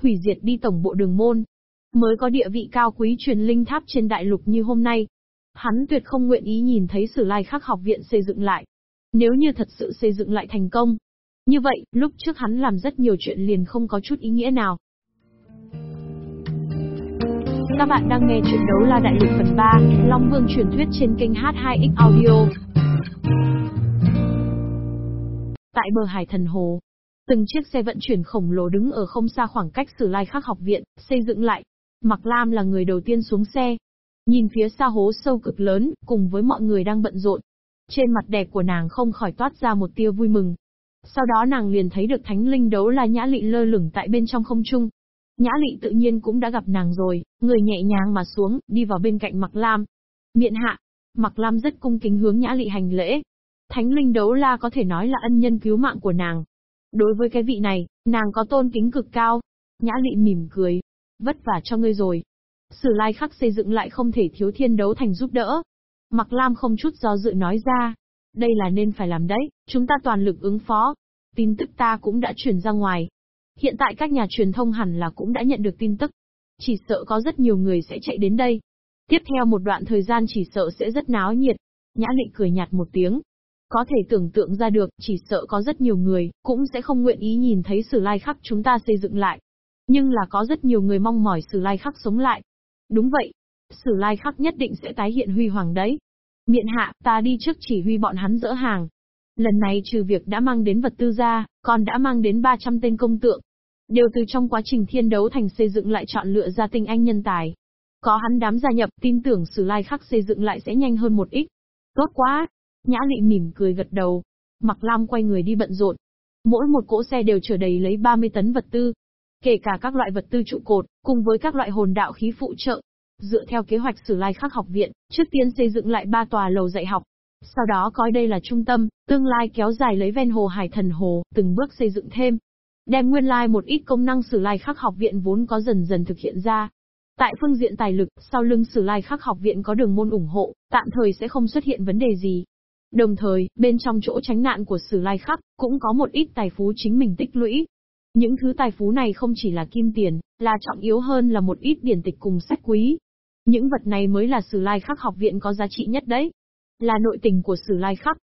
Hủy diệt đi tổng bộ đường môn. Mới có địa vị cao quý truyền linh tháp trên đại lục như hôm nay. Hắn tuyệt không nguyện ý nhìn thấy sử lai khắc học viện xây dựng lại. Nếu như thật sự xây dựng lại thành công, như vậy, lúc trước hắn làm rất nhiều chuyện liền không có chút ý nghĩa nào. Các bạn đang nghe chuyện đấu la đại lục phần 3, Long Vương truyền thuyết trên kênh H2X Audio. Tại bờ hải thần hồ, từng chiếc xe vận chuyển khổng lồ đứng ở không xa khoảng cách Sử Lai Khắc học viện, xây dựng lại. mạc Lam là người đầu tiên xuống xe. Nhìn phía xa hố sâu cực lớn, cùng với mọi người đang bận rộn. Trên mặt đẹp của nàng không khỏi toát ra một tia vui mừng. Sau đó nàng liền thấy được thánh linh đấu la nhã lị lơ lửng tại bên trong không trung. Nhã lị tự nhiên cũng đã gặp nàng rồi, người nhẹ nhàng mà xuống, đi vào bên cạnh Mặc Lam. Miện hạ, Mặc Lam rất cung kính hướng nhã lị hành lễ. Thánh linh đấu la có thể nói là ân nhân cứu mạng của nàng. Đối với cái vị này, nàng có tôn kính cực cao. Nhã lị mỉm cười. Vất vả cho ngươi rồi. Sử lai khắc xây dựng lại không thể thiếu thiên đấu thành giúp đỡ. Mặc Lam không chút do dự nói ra. Đây là nên phải làm đấy, chúng ta toàn lực ứng phó. Tin tức ta cũng đã chuyển ra ngoài. Hiện tại các nhà truyền thông hẳn là cũng đã nhận được tin tức. Chỉ sợ có rất nhiều người sẽ chạy đến đây. Tiếp theo một đoạn thời gian chỉ sợ sẽ rất náo nhiệt. Nhã lị cười nhạt một tiếng. Có thể tưởng tượng ra được, chỉ sợ có rất nhiều người, cũng sẽ không nguyện ý nhìn thấy sử lai khắc chúng ta xây dựng lại. Nhưng là có rất nhiều người mong mỏi sử lai khắc sống lại. Đúng vậy. Sử lai khắc nhất định sẽ tái hiện huy hoàng đấy. Miện hạ, ta đi trước chỉ huy bọn hắn dỡ hàng. Lần này trừ việc đã mang đến vật tư ra, còn đã mang đến 300 tên công tượng. Đều từ trong quá trình thiên đấu thành xây dựng lại chọn lựa ra tinh anh nhân tài. Có hắn đám gia nhập, tin tưởng sử lai khắc xây dựng lại sẽ nhanh hơn một ít. Tốt quá! Nhã lị mỉm cười gật đầu. Mặc Lam quay người đi bận rộn. Mỗi một cỗ xe đều chở đầy lấy 30 tấn vật tư. Kể cả các loại vật tư trụ cột, cùng với các loại hồn đạo khí phụ trợ. Dựa theo kế hoạch sử lai khắc học viện, trước tiên xây dựng lại ba tòa lầu dạy học. Sau đó coi đây là trung tâm, tương lai kéo dài lấy ven hồ Hải Thần Hồ, từng bước xây dựng thêm. Đem nguyên lai một ít công năng sử lai khắc học viện vốn có dần dần thực hiện ra, Tại phương diện tài lực, sau lưng Sử Lai Khắc học viện có đường môn ủng hộ, tạm thời sẽ không xuất hiện vấn đề gì. Đồng thời, bên trong chỗ tránh nạn của Sử Lai Khắc, cũng có một ít tài phú chính mình tích lũy. Những thứ tài phú này không chỉ là kim tiền, là trọng yếu hơn là một ít điển tịch cùng sách quý. Những vật này mới là Sử Lai Khắc học viện có giá trị nhất đấy. Là nội tình của Sử Lai Khắc.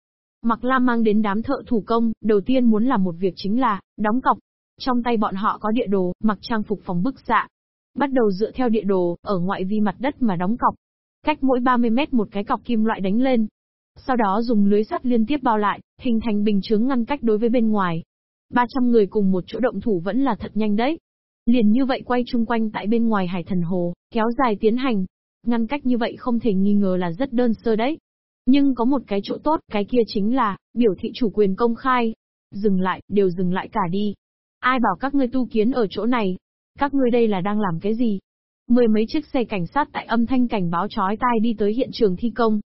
Mặc Lam mang đến đám thợ thủ công, đầu tiên muốn làm một việc chính là, đóng cọc. Trong tay bọn họ có địa đồ, mặc trang phục phòng bức xạ, Bắt đầu dựa theo địa đồ, ở ngoại vi mặt đất mà đóng cọc. Cách mỗi 30 mét một cái cọc kim loại đánh lên. Sau đó dùng lưới sắt liên tiếp bao lại, hình thành bình chướng ngăn cách đối với bên ngoài. 300 người cùng một chỗ động thủ vẫn là thật nhanh đấy. Liền như vậy quay chung quanh tại bên ngoài hải thần hồ, kéo dài tiến hành. Ngăn cách như vậy không thể nghi ngờ là rất đơn sơ đấy. Nhưng có một cái chỗ tốt, cái kia chính là, biểu thị chủ quyền công khai. Dừng lại, đều dừng lại cả đi. Ai bảo các ngươi tu kiến ở chỗ này, các ngươi đây là đang làm cái gì? Mười mấy chiếc xe cảnh sát tại âm thanh cảnh báo chói tai đi tới hiện trường thi công.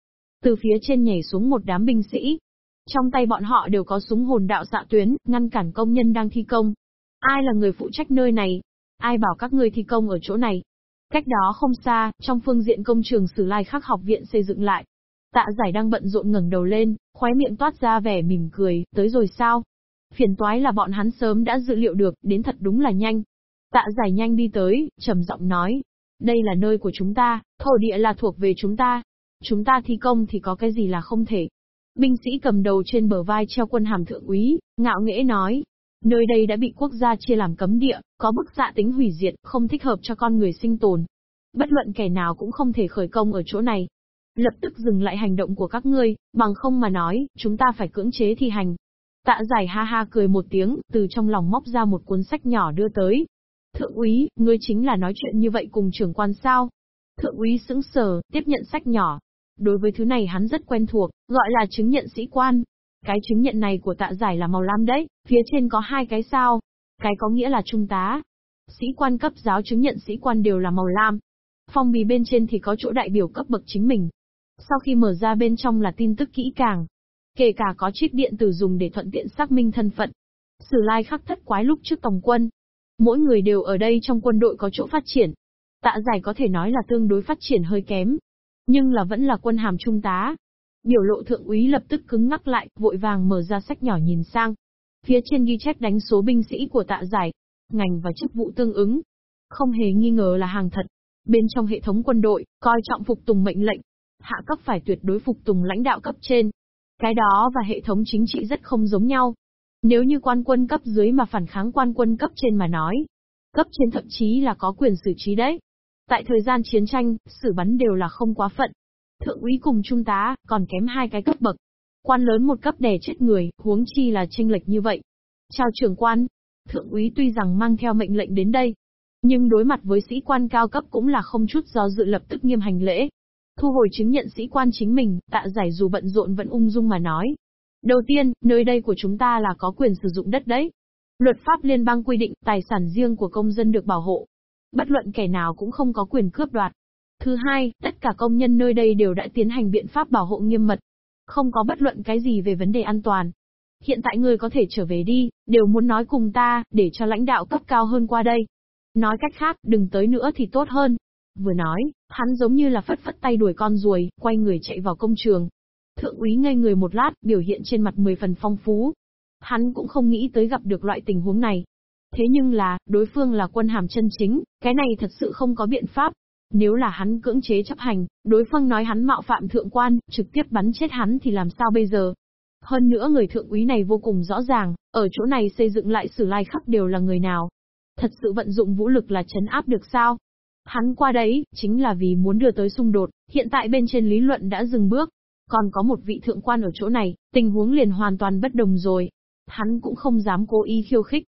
Từ phía trên nhảy xuống một đám binh sĩ. Trong tay bọn họ đều có súng hồn đạo xạ tuyến, ngăn cản công nhân đang thi công. Ai là người phụ trách nơi này? Ai bảo các ngươi thi công ở chỗ này? Cách đó không xa, trong phương diện công trường Sử Lai Khắc học viện xây dựng lại. Tạ giải đang bận rộn ngẩng đầu lên, khóe miệng toát ra vẻ mỉm cười, tới rồi sao? Phiền toái là bọn hắn sớm đã dự liệu được, đến thật đúng là nhanh. Tạ giải nhanh đi tới, trầm giọng nói. Đây là nơi của chúng ta, thổ địa là thuộc về chúng ta. Chúng ta thi công thì có cái gì là không thể. Binh sĩ cầm đầu trên bờ vai treo quân hàm thượng úy, ngạo nghễ nói. Nơi đây đã bị quốc gia chia làm cấm địa, có bức xạ tính hủy diệt, không thích hợp cho con người sinh tồn. Bất luận kẻ nào cũng không thể khởi công ở chỗ này. Lập tức dừng lại hành động của các ngươi, bằng không mà nói, chúng ta phải cưỡng chế thi hành. Tạ giải ha ha cười một tiếng, từ trong lòng móc ra một cuốn sách nhỏ đưa tới, Thượng úy, ngươi chính là nói chuyện như vậy cùng trưởng quan sao? Thượng úy sững sờ, tiếp nhận sách nhỏ. Đối với thứ này hắn rất quen thuộc, gọi là chứng nhận sĩ quan. Cái chứng nhận này của tạ giải là màu lam đấy, phía trên có hai cái sao. Cái có nghĩa là trung tá. Sĩ quan cấp giáo chứng nhận sĩ quan đều là màu lam. Phong bì bên trên thì có chỗ đại biểu cấp bậc chính mình. Sau khi mở ra bên trong là tin tức kỹ càng. Kể cả có chip điện tử dùng để thuận tiện xác minh thân phận. Sử lai khắc thất quái lúc trước tổng quân, Mỗi người đều ở đây trong quân đội có chỗ phát triển. Tạ giải có thể nói là tương đối phát triển hơi kém. Nhưng là vẫn là quân hàm trung tá. Biểu lộ thượng úy lập tức cứng ngắc lại, vội vàng mở ra sách nhỏ nhìn sang. Phía trên ghi chép đánh số binh sĩ của tạ giải, ngành và chức vụ tương ứng. Không hề nghi ngờ là hàng thật. Bên trong hệ thống quân đội, coi trọng phục tùng mệnh lệnh. Hạ cấp phải tuyệt đối phục tùng lãnh đạo cấp trên. Cái đó và hệ thống chính trị rất không giống nhau. Nếu như quan quân cấp dưới mà phản kháng quan quân cấp trên mà nói, cấp trên thậm chí là có quyền xử trí đấy. Tại thời gian chiến tranh, xử bắn đều là không quá phận. Thượng úy cùng trung tá, còn kém hai cái cấp bậc. Quan lớn một cấp đè chết người, huống chi là tranh lệch như vậy. Chào trưởng quan, thượng úy tuy rằng mang theo mệnh lệnh đến đây, nhưng đối mặt với sĩ quan cao cấp cũng là không chút do dự lập tức nghiêm hành lễ. Thu hồi chứng nhận sĩ quan chính mình, tạ giải dù bận rộn vẫn ung dung mà nói, Đầu tiên, nơi đây của chúng ta là có quyền sử dụng đất đấy. Luật pháp liên bang quy định, tài sản riêng của công dân được bảo hộ. Bất luận kẻ nào cũng không có quyền cướp đoạt. Thứ hai, tất cả công nhân nơi đây đều đã tiến hành biện pháp bảo hộ nghiêm mật. Không có bất luận cái gì về vấn đề an toàn. Hiện tại người có thể trở về đi, đều muốn nói cùng ta, để cho lãnh đạo cấp cao hơn qua đây. Nói cách khác, đừng tới nữa thì tốt hơn. Vừa nói, hắn giống như là phất phất tay đuổi con ruồi, quay người chạy vào công trường. Thượng úy ngây người một lát, biểu hiện trên mặt mười phần phong phú. Hắn cũng không nghĩ tới gặp được loại tình huống này. Thế nhưng là, đối phương là quân hàm chân chính, cái này thật sự không có biện pháp. Nếu là hắn cưỡng chế chấp hành, đối phương nói hắn mạo phạm thượng quan, trực tiếp bắn chết hắn thì làm sao bây giờ? Hơn nữa người thượng úy này vô cùng rõ ràng, ở chỗ này xây dựng lại sử lai khắc đều là người nào. Thật sự vận dụng vũ lực là chấn áp được sao? Hắn qua đấy, chính là vì muốn đưa tới xung đột, hiện tại bên trên lý luận đã dừng bước. Còn có một vị thượng quan ở chỗ này, tình huống liền hoàn toàn bất đồng rồi. Hắn cũng không dám cố ý khiêu khích.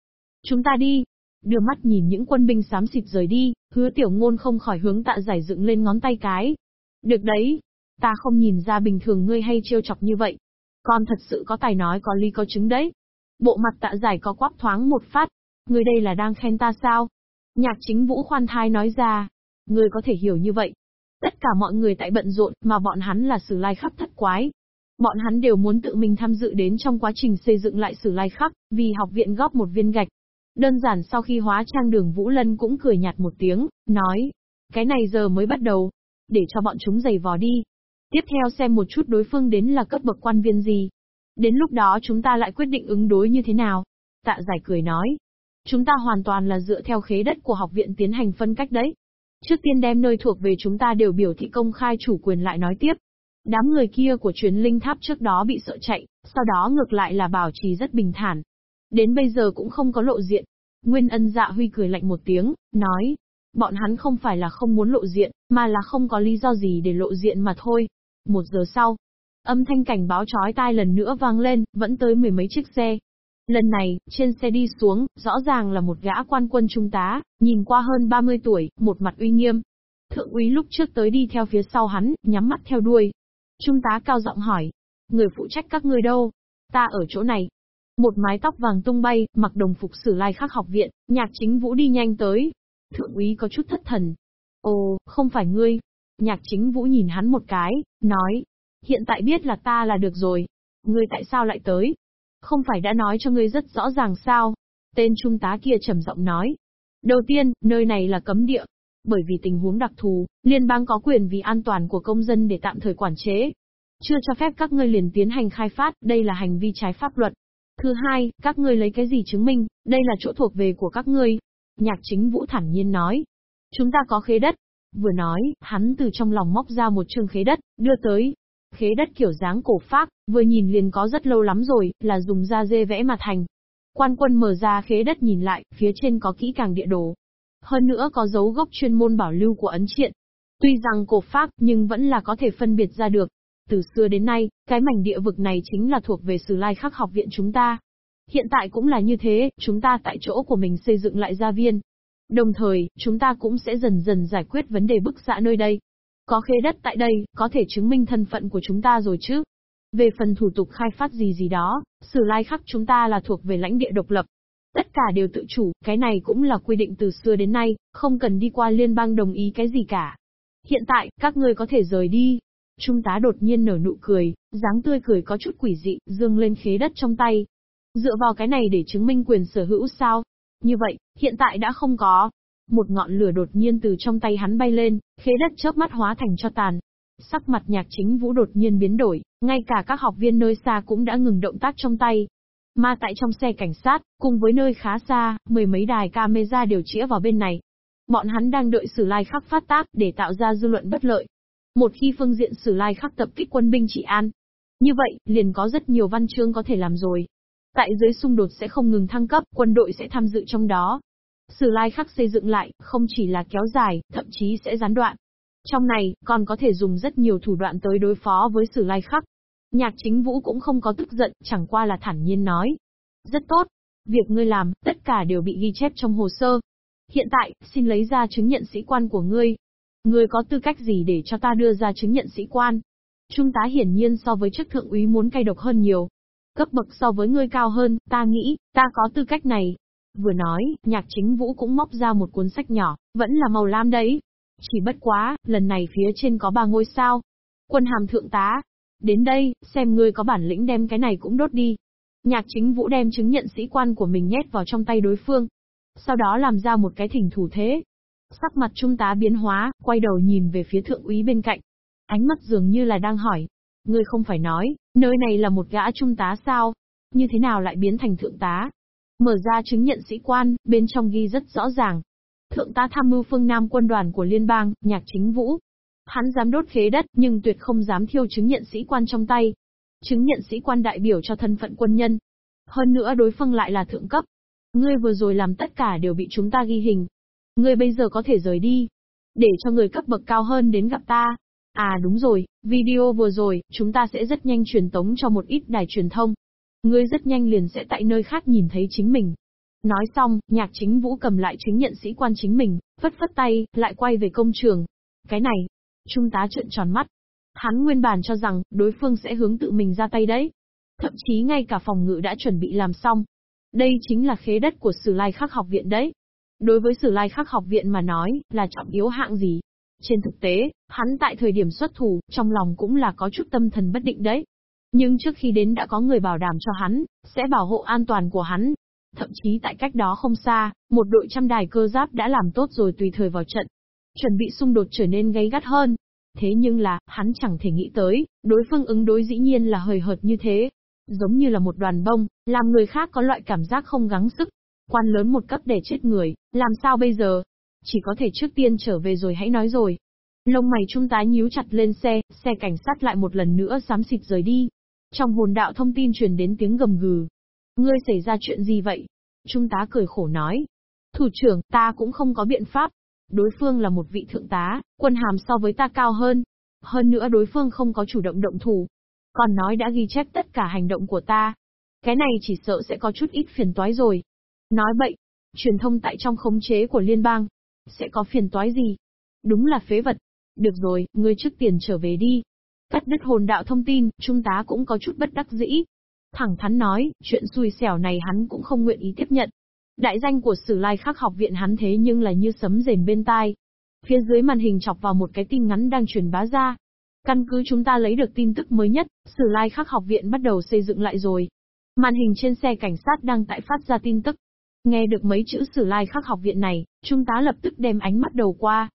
Chúng ta đi. Đưa mắt nhìn những quân binh xám xịt rời đi, hứa tiểu ngôn không khỏi hướng tạ giải dựng lên ngón tay cái. Được đấy. Ta không nhìn ra bình thường ngươi hay trêu chọc như vậy. Con thật sự có tài nói có ly có chứng đấy. Bộ mặt tạ giải có quắp thoáng một phát. Ngươi đây là đang khen ta sao? Nhạc chính vũ khoan thai nói ra. người có thể hiểu như vậy. Tất cả mọi người tại bận rộn, mà bọn hắn là sử lai khắp thất quái. Bọn hắn đều muốn tự mình tham dự đến trong quá trình xây dựng lại sử lai khắp vì học viện góp một viên gạch. Đơn giản sau khi hóa trang đường Vũ Lân cũng cười nhạt một tiếng, nói. Cái này giờ mới bắt đầu. Để cho bọn chúng giày vò đi. Tiếp theo xem một chút đối phương đến là cấp bậc quan viên gì. Đến lúc đó chúng ta lại quyết định ứng đối như thế nào. Tạ giải cười nói. Chúng ta hoàn toàn là dựa theo khế đất của học viện tiến hành phân cách đấy. Trước tiên đem nơi thuộc về chúng ta đều biểu thị công khai chủ quyền lại nói tiếp. Đám người kia của chuyến linh tháp trước đó bị sợ chạy, sau đó ngược lại là bảo trì rất bình thản. Đến bây giờ cũng không có lộ diện. Nguyên ân dạ huy cười lạnh một tiếng, nói. Bọn hắn không phải là không muốn lộ diện, mà là không có lý do gì để lộ diện mà thôi. Một giờ sau, âm thanh cảnh báo chói tai lần nữa vang lên, vẫn tới mười mấy chiếc xe. Lần này, trên xe đi xuống, rõ ràng là một gã quan quân trung tá, nhìn qua hơn 30 tuổi, một mặt uy nghiêm. Thượng úy lúc trước tới đi theo phía sau hắn, nhắm mắt theo đuôi. Trung tá cao giọng hỏi, người phụ trách các ngươi đâu? Ta ở chỗ này. Một mái tóc vàng tung bay, mặc đồng phục sử lai khắc học viện, nhạc chính vũ đi nhanh tới. Thượng úy có chút thất thần. Ồ, không phải ngươi. Nhạc chính vũ nhìn hắn một cái, nói. Hiện tại biết là ta là được rồi. Ngươi tại sao lại tới? Không phải đã nói cho ngươi rất rõ ràng sao? Tên trung tá kia trầm giọng nói. Đầu tiên, nơi này là cấm địa. Bởi vì tình huống đặc thù, liên bang có quyền vì an toàn của công dân để tạm thời quản chế. Chưa cho phép các ngươi liền tiến hành khai phát, đây là hành vi trái pháp luật. Thứ hai, các ngươi lấy cái gì chứng minh, đây là chỗ thuộc về của các ngươi. Nhạc chính vũ thản nhiên nói. Chúng ta có khế đất. Vừa nói, hắn từ trong lòng móc ra một trường khế đất, đưa tới. Khế đất kiểu dáng cổ phác, vừa nhìn liền có rất lâu lắm rồi, là dùng da dê vẽ mà thành. Quan quân mở ra khế đất nhìn lại, phía trên có kỹ càng địa đồ. Hơn nữa có dấu gốc chuyên môn bảo lưu của ấn triện. Tuy rằng cổ phác, nhưng vẫn là có thể phân biệt ra được. Từ xưa đến nay, cái mảnh địa vực này chính là thuộc về Sử Lai Khắc học viện chúng ta. Hiện tại cũng là như thế, chúng ta tại chỗ của mình xây dựng lại gia viên. Đồng thời, chúng ta cũng sẽ dần dần giải quyết vấn đề bức xạ nơi đây. Có khế đất tại đây, có thể chứng minh thân phận của chúng ta rồi chứ. Về phần thủ tục khai phát gì gì đó, Sử Lai Khắc chúng ta là thuộc về lãnh địa độc lập. Tất cả đều tự chủ, cái này cũng là quy định từ xưa đến nay, không cần đi qua liên bang đồng ý cái gì cả. Hiện tại, các ngươi có thể rời đi. Trung tá đột nhiên nở nụ cười, dáng tươi cười có chút quỷ dị, dương lên khế đất trong tay. Dựa vào cái này để chứng minh quyền sở hữu sao? Như vậy, hiện tại đã không có. Một ngọn lửa đột nhiên từ trong tay hắn bay lên, khế đất chớp mắt hóa thành cho tàn. Sắc mặt nhạc chính vũ đột nhiên biến đổi, ngay cả các học viên nơi xa cũng đã ngừng động tác trong tay. Mà tại trong xe cảnh sát, cùng với nơi khá xa, mười mấy đài camera đều chĩa vào bên này. Bọn hắn đang đợi Sử Lai Khắc phát tác để tạo ra dư luận bất lợi. Một khi phương diện Sử Lai Khắc tập kích quân binh trị an, như vậy, liền có rất nhiều văn chương có thể làm rồi. Tại dưới xung đột sẽ không ngừng thăng cấp, quân đội sẽ tham dự trong đó. Sử Lai Khắc xây dựng lại, không chỉ là kéo dài, thậm chí sẽ gián đoạn. Trong này, còn có thể dùng rất nhiều thủ đoạn tới đối phó với Sử Lai Khắc. Nhạc chính vũ cũng không có tức giận, chẳng qua là thản nhiên nói. Rất tốt. Việc ngươi làm, tất cả đều bị ghi chép trong hồ sơ. Hiện tại, xin lấy ra chứng nhận sĩ quan của ngươi. Ngươi có tư cách gì để cho ta đưa ra chứng nhận sĩ quan? Trung tá hiển nhiên so với chức thượng úy muốn cay độc hơn nhiều. Cấp bậc so với ngươi cao hơn, ta nghĩ, ta có tư cách này. Vừa nói, nhạc chính vũ cũng móc ra một cuốn sách nhỏ, vẫn là màu lam đấy. Chỉ bất quá, lần này phía trên có ba ngôi sao. Quân hàm thượng tá, Đến đây, xem ngươi có bản lĩnh đem cái này cũng đốt đi. Nhạc chính vũ đem chứng nhận sĩ quan của mình nhét vào trong tay đối phương. Sau đó làm ra một cái thỉnh thủ thế. Sắc mặt trung tá biến hóa, quay đầu nhìn về phía thượng úy bên cạnh. Ánh mắt dường như là đang hỏi. Ngươi không phải nói, nơi này là một gã trung tá sao? Như thế nào lại biến thành thượng tá? Mở ra chứng nhận sĩ quan, bên trong ghi rất rõ ràng. Thượng tá tham mưu phương Nam quân đoàn của liên bang, nhạc chính vũ. Hắn dám đốt khế đất, nhưng tuyệt không dám thiêu chứng nhận sĩ quan trong tay. Chứng nhận sĩ quan đại biểu cho thân phận quân nhân. Hơn nữa đối phương lại là thượng cấp. Ngươi vừa rồi làm tất cả đều bị chúng ta ghi hình. Ngươi bây giờ có thể rời đi. Để cho người cấp bậc cao hơn đến gặp ta. À đúng rồi, video vừa rồi, chúng ta sẽ rất nhanh truyền tống cho một ít đài truyền thông. Ngươi rất nhanh liền sẽ tại nơi khác nhìn thấy chính mình. Nói xong, nhạc chính vũ cầm lại chứng nhận sĩ quan chính mình, phất phất tay, lại quay về công trường. Cái này, trung tá trợn tròn mắt. Hắn nguyên bản cho rằng, đối phương sẽ hướng tự mình ra tay đấy. Thậm chí ngay cả phòng ngự đã chuẩn bị làm xong. Đây chính là khế đất của Sử Lai Khắc học viện đấy. Đối với Sử Lai Khắc học viện mà nói, là trọng yếu hạng gì? Trên thực tế, hắn tại thời điểm xuất thủ, trong lòng cũng là có chút tâm thần bất định đấy. Nhưng trước khi đến đã có người bảo đảm cho hắn, sẽ bảo hộ an toàn của hắn. Thậm chí tại cách đó không xa, một đội trăm đài cơ giáp đã làm tốt rồi tùy thời vào trận. Chuẩn bị xung đột trở nên gay gắt hơn. Thế nhưng là, hắn chẳng thể nghĩ tới, đối phương ứng đối dĩ nhiên là hời hợt như thế. Giống như là một đoàn bông, làm người khác có loại cảm giác không gắng sức. Quan lớn một cấp để chết người, làm sao bây giờ? Chỉ có thể trước tiên trở về rồi hãy nói rồi. Lông mày trung tá nhíu chặt lên xe, xe cảnh sát lại một lần nữa xám xịt rời đi. Trong hồn đạo thông tin truyền đến tiếng gầm gừ. Ngươi xảy ra chuyện gì vậy? Trung tá cười khổ nói. Thủ trưởng, ta cũng không có biện pháp. Đối phương là một vị thượng tá, quân hàm so với ta cao hơn. Hơn nữa đối phương không có chủ động động thủ. Còn nói đã ghi chép tất cả hành động của ta. Cái này chỉ sợ sẽ có chút ít phiền toái rồi. Nói bậy, truyền thông tại trong khống chế của liên bang. Sẽ có phiền toái gì? Đúng là phế vật. Được rồi, ngươi trước tiền trở về đi. Cắt đứt hồn đạo thông tin, trung tá cũng có chút bất đắc dĩ. Thẳng thắn nói, chuyện xui xẻo này hắn cũng không nguyện ý tiếp nhận. Đại danh của Sử Lai Khắc học viện hắn thế nhưng là như sấm rền bên tai. Phía dưới màn hình chọc vào một cái tin ngắn đang truyền bá ra. Căn cứ chúng ta lấy được tin tức mới nhất, Sử Lai Khắc học viện bắt đầu xây dựng lại rồi. Màn hình trên xe cảnh sát đang tại phát ra tin tức. Nghe được mấy chữ Sử Lai Khắc học viện này, trung tá lập tức đem ánh mắt đầu qua.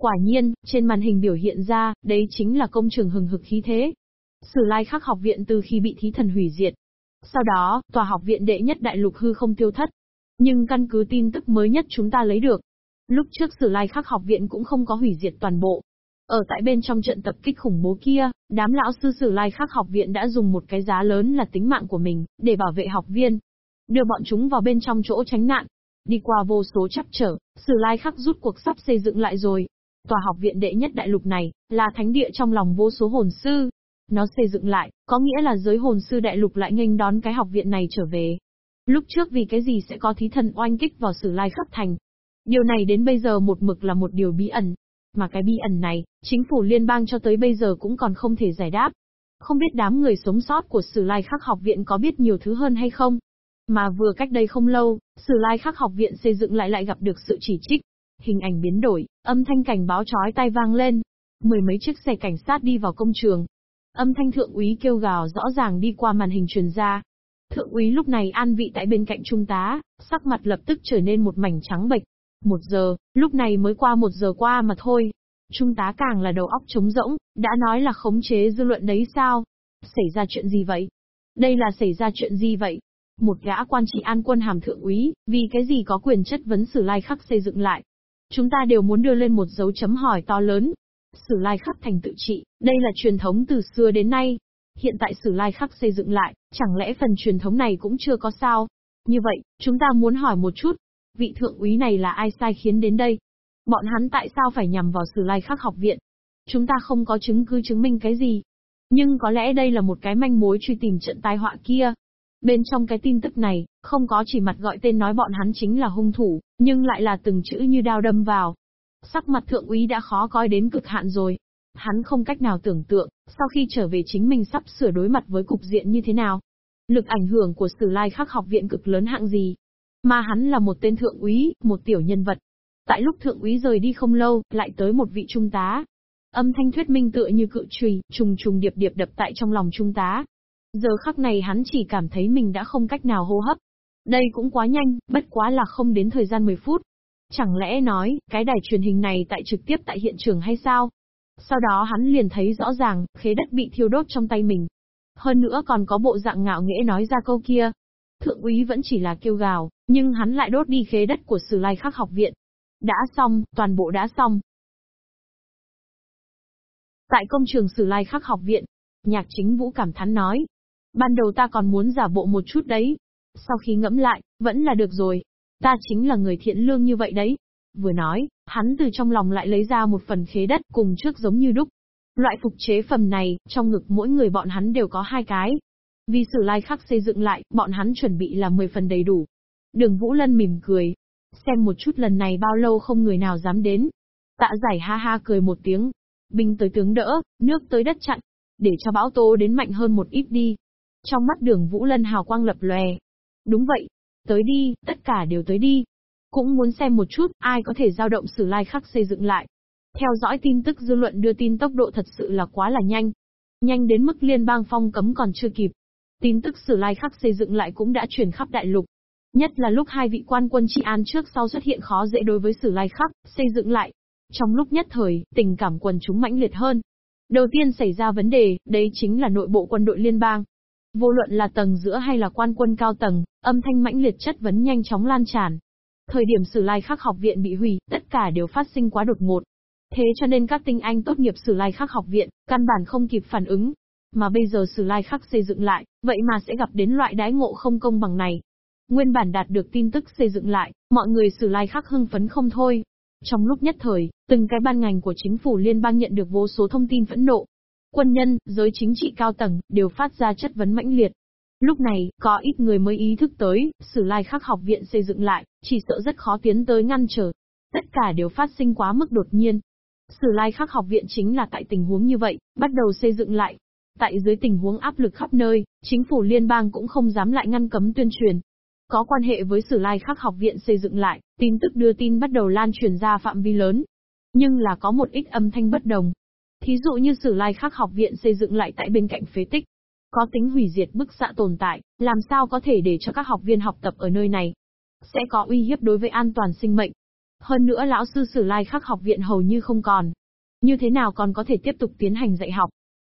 Quả nhiên, trên màn hình biểu hiện ra, đấy chính là công trường hừng hực khí thế. Sử Lai Khắc học viện từ khi bị thí thần hủy diệt. Sau đó, tòa học viện đệ nhất đại lục hư không tiêu thất. Nhưng căn cứ tin tức mới nhất chúng ta lấy được. Lúc trước Sử Lai Khắc học viện cũng không có hủy diệt toàn bộ. Ở tại bên trong trận tập kích khủng bố kia, đám lão sư Sử Lai Khắc học viện đã dùng một cái giá lớn là tính mạng của mình, để bảo vệ học viên. Đưa bọn chúng vào bên trong chỗ tránh nạn. Đi qua vô số chắp trở, Sử Lai Khắc rút cuộc sắp xây dựng lại rồi, Tòa học viện đệ nhất đại lục này, là thánh địa trong lòng vô số hồn sư. Nó xây dựng lại, có nghĩa là giới hồn sư đại lục lại nghênh đón cái học viện này trở về. Lúc trước vì cái gì sẽ có thí thần oanh kích vào sử lai khắc thành. Điều này đến bây giờ một mực là một điều bí ẩn. Mà cái bí ẩn này, chính phủ liên bang cho tới bây giờ cũng còn không thể giải đáp. Không biết đám người sống sót của Sử Lai Khắc học viện có biết nhiều thứ hơn hay không? Mà vừa cách đây không lâu, Sử Lai Khắc học viện xây dựng lại lại gặp được sự chỉ trích. Hình ảnh biến đổi, âm thanh cảnh báo chói tai vang lên. Mười mấy chiếc xe cảnh sát đi vào công trường. Âm thanh thượng úy kêu gào rõ ràng đi qua màn hình truyền ra. Thượng úy lúc này an vị tại bên cạnh trung tá, sắc mặt lập tức trở nên một mảnh trắng bệch. Một giờ, lúc này mới qua một giờ qua mà thôi. Trung tá càng là đầu óc trống rỗng, đã nói là khống chế dư luận đấy sao? Xảy ra chuyện gì vậy? Đây là xảy ra chuyện gì vậy? Một gã quan trị an quân hàm thượng úy, vì cái gì có quyền chất vấn sử lai khắc xây dựng lại, Chúng ta đều muốn đưa lên một dấu chấm hỏi to lớn. Sử lai khắc thành tự trị, đây là truyền thống từ xưa đến nay. Hiện tại sử lai khắc xây dựng lại, chẳng lẽ phần truyền thống này cũng chưa có sao? Như vậy, chúng ta muốn hỏi một chút, vị thượng úy này là ai sai khiến đến đây? Bọn hắn tại sao phải nhằm vào sử lai khắc học viện? Chúng ta không có chứng cứ chứng minh cái gì. Nhưng có lẽ đây là một cái manh mối truy tìm trận tai họa kia. Bên trong cái tin tức này, không có chỉ mặt gọi tên nói bọn hắn chính là hung thủ, nhưng lại là từng chữ như đao đâm vào. Sắc mặt thượng úy đã khó coi đến cực hạn rồi. Hắn không cách nào tưởng tượng, sau khi trở về chính mình sắp sửa đối mặt với cục diện như thế nào. Lực ảnh hưởng của Sử Lai Khắc học viện cực lớn hạng gì. Mà hắn là một tên thượng úy, một tiểu nhân vật. Tại lúc thượng úy rời đi không lâu, lại tới một vị trung tá. Âm thanh thuyết minh tựa như cự trùy, trùng trùng điệp điệp đập tại trong lòng trung tá. Giờ khắc này hắn chỉ cảm thấy mình đã không cách nào hô hấp. Đây cũng quá nhanh, bất quá là không đến thời gian 10 phút. Chẳng lẽ nói, cái đài truyền hình này tại trực tiếp tại hiện trường hay sao? Sau đó hắn liền thấy rõ ràng, khế đất bị thiêu đốt trong tay mình. Hơn nữa còn có bộ dạng ngạo nghễ nói ra câu kia. Thượng úy vẫn chỉ là kêu gào, nhưng hắn lại đốt đi khế đất của Sử Lai Khắc học viện. Đã xong, toàn bộ đã xong. Tại công trường Sử Lai Khắc học viện, nhạc chính vũ cảm thán nói. Ban đầu ta còn muốn giả bộ một chút đấy. Sau khi ngẫm lại, vẫn là được rồi. Ta chính là người thiện lương như vậy đấy. Vừa nói, hắn từ trong lòng lại lấy ra một phần khế đất cùng trước giống như đúc. Loại phục chế phẩm này, trong ngực mỗi người bọn hắn đều có hai cái. Vì sử lai khắc xây dựng lại, bọn hắn chuẩn bị là 10 phần đầy đủ. Đường Vũ Lân mỉm cười. Xem một chút lần này bao lâu không người nào dám đến. Tạ giải ha ha cười một tiếng. Binh tới tướng đỡ, nước tới đất chặn. Để cho bão tố đến mạnh hơn một ít đi. Trong mắt đường Vũ Lân hào quang lập lòe. Đúng vậy. Tới đi, tất cả đều tới đi. Cũng muốn xem một chút, ai có thể giao động sử lai khắc xây dựng lại. Theo dõi tin tức dư luận đưa tin tốc độ thật sự là quá là nhanh. Nhanh đến mức liên bang phong cấm còn chưa kịp. Tin tức sử lai khắc xây dựng lại cũng đã truyền khắp đại lục. Nhất là lúc hai vị quan quân trị an trước sau xuất hiện khó dễ đối với sử lai khắc, xây dựng lại. Trong lúc nhất thời, tình cảm quần chúng mãnh liệt hơn. Đầu tiên xảy ra vấn đề, đấy chính là nội bộ quân đội liên bang. Vô luận là tầng giữa hay là quan quân cao tầng, âm thanh mãnh liệt chất vấn nhanh chóng lan tràn. Thời điểm Sử Lai Khắc học viện bị hủy, tất cả đều phát sinh quá đột ngột. Thế cho nên các tinh anh tốt nghiệp Sử Lai Khắc học viện, căn bản không kịp phản ứng. Mà bây giờ Sử Lai Khắc xây dựng lại, vậy mà sẽ gặp đến loại đái ngộ không công bằng này. Nguyên bản đạt được tin tức xây dựng lại, mọi người Sử Lai Khắc hưng phấn không thôi. Trong lúc nhất thời, từng cái ban ngành của chính phủ liên bang nhận được vô số thông tin phẫn nộ. Quân nhân, giới chính trị cao tầng, đều phát ra chất vấn mãnh liệt. Lúc này, có ít người mới ý thức tới, Sử Lai Khắc học viện xây dựng lại, chỉ sợ rất khó tiến tới ngăn trở. Tất cả đều phát sinh quá mức đột nhiên. Sử Lai Khắc học viện chính là tại tình huống như vậy, bắt đầu xây dựng lại. Tại dưới tình huống áp lực khắp nơi, chính phủ liên bang cũng không dám lại ngăn cấm tuyên truyền. Có quan hệ với Sử Lai Khắc học viện xây dựng lại, tin tức đưa tin bắt đầu lan truyền ra phạm vi lớn. Nhưng là có một ít âm thanh bất đồng. Thí dụ như Sử Lai Khắc học viện xây dựng lại tại bên cạnh phế tích, có tính hủy diệt bức xạ tồn tại, làm sao có thể để cho các học viên học tập ở nơi này? Sẽ có uy hiếp đối với an toàn sinh mệnh. Hơn nữa lão sư Sử Lai Khắc học viện hầu như không còn. Như thế nào còn có thể tiếp tục tiến hành dạy học?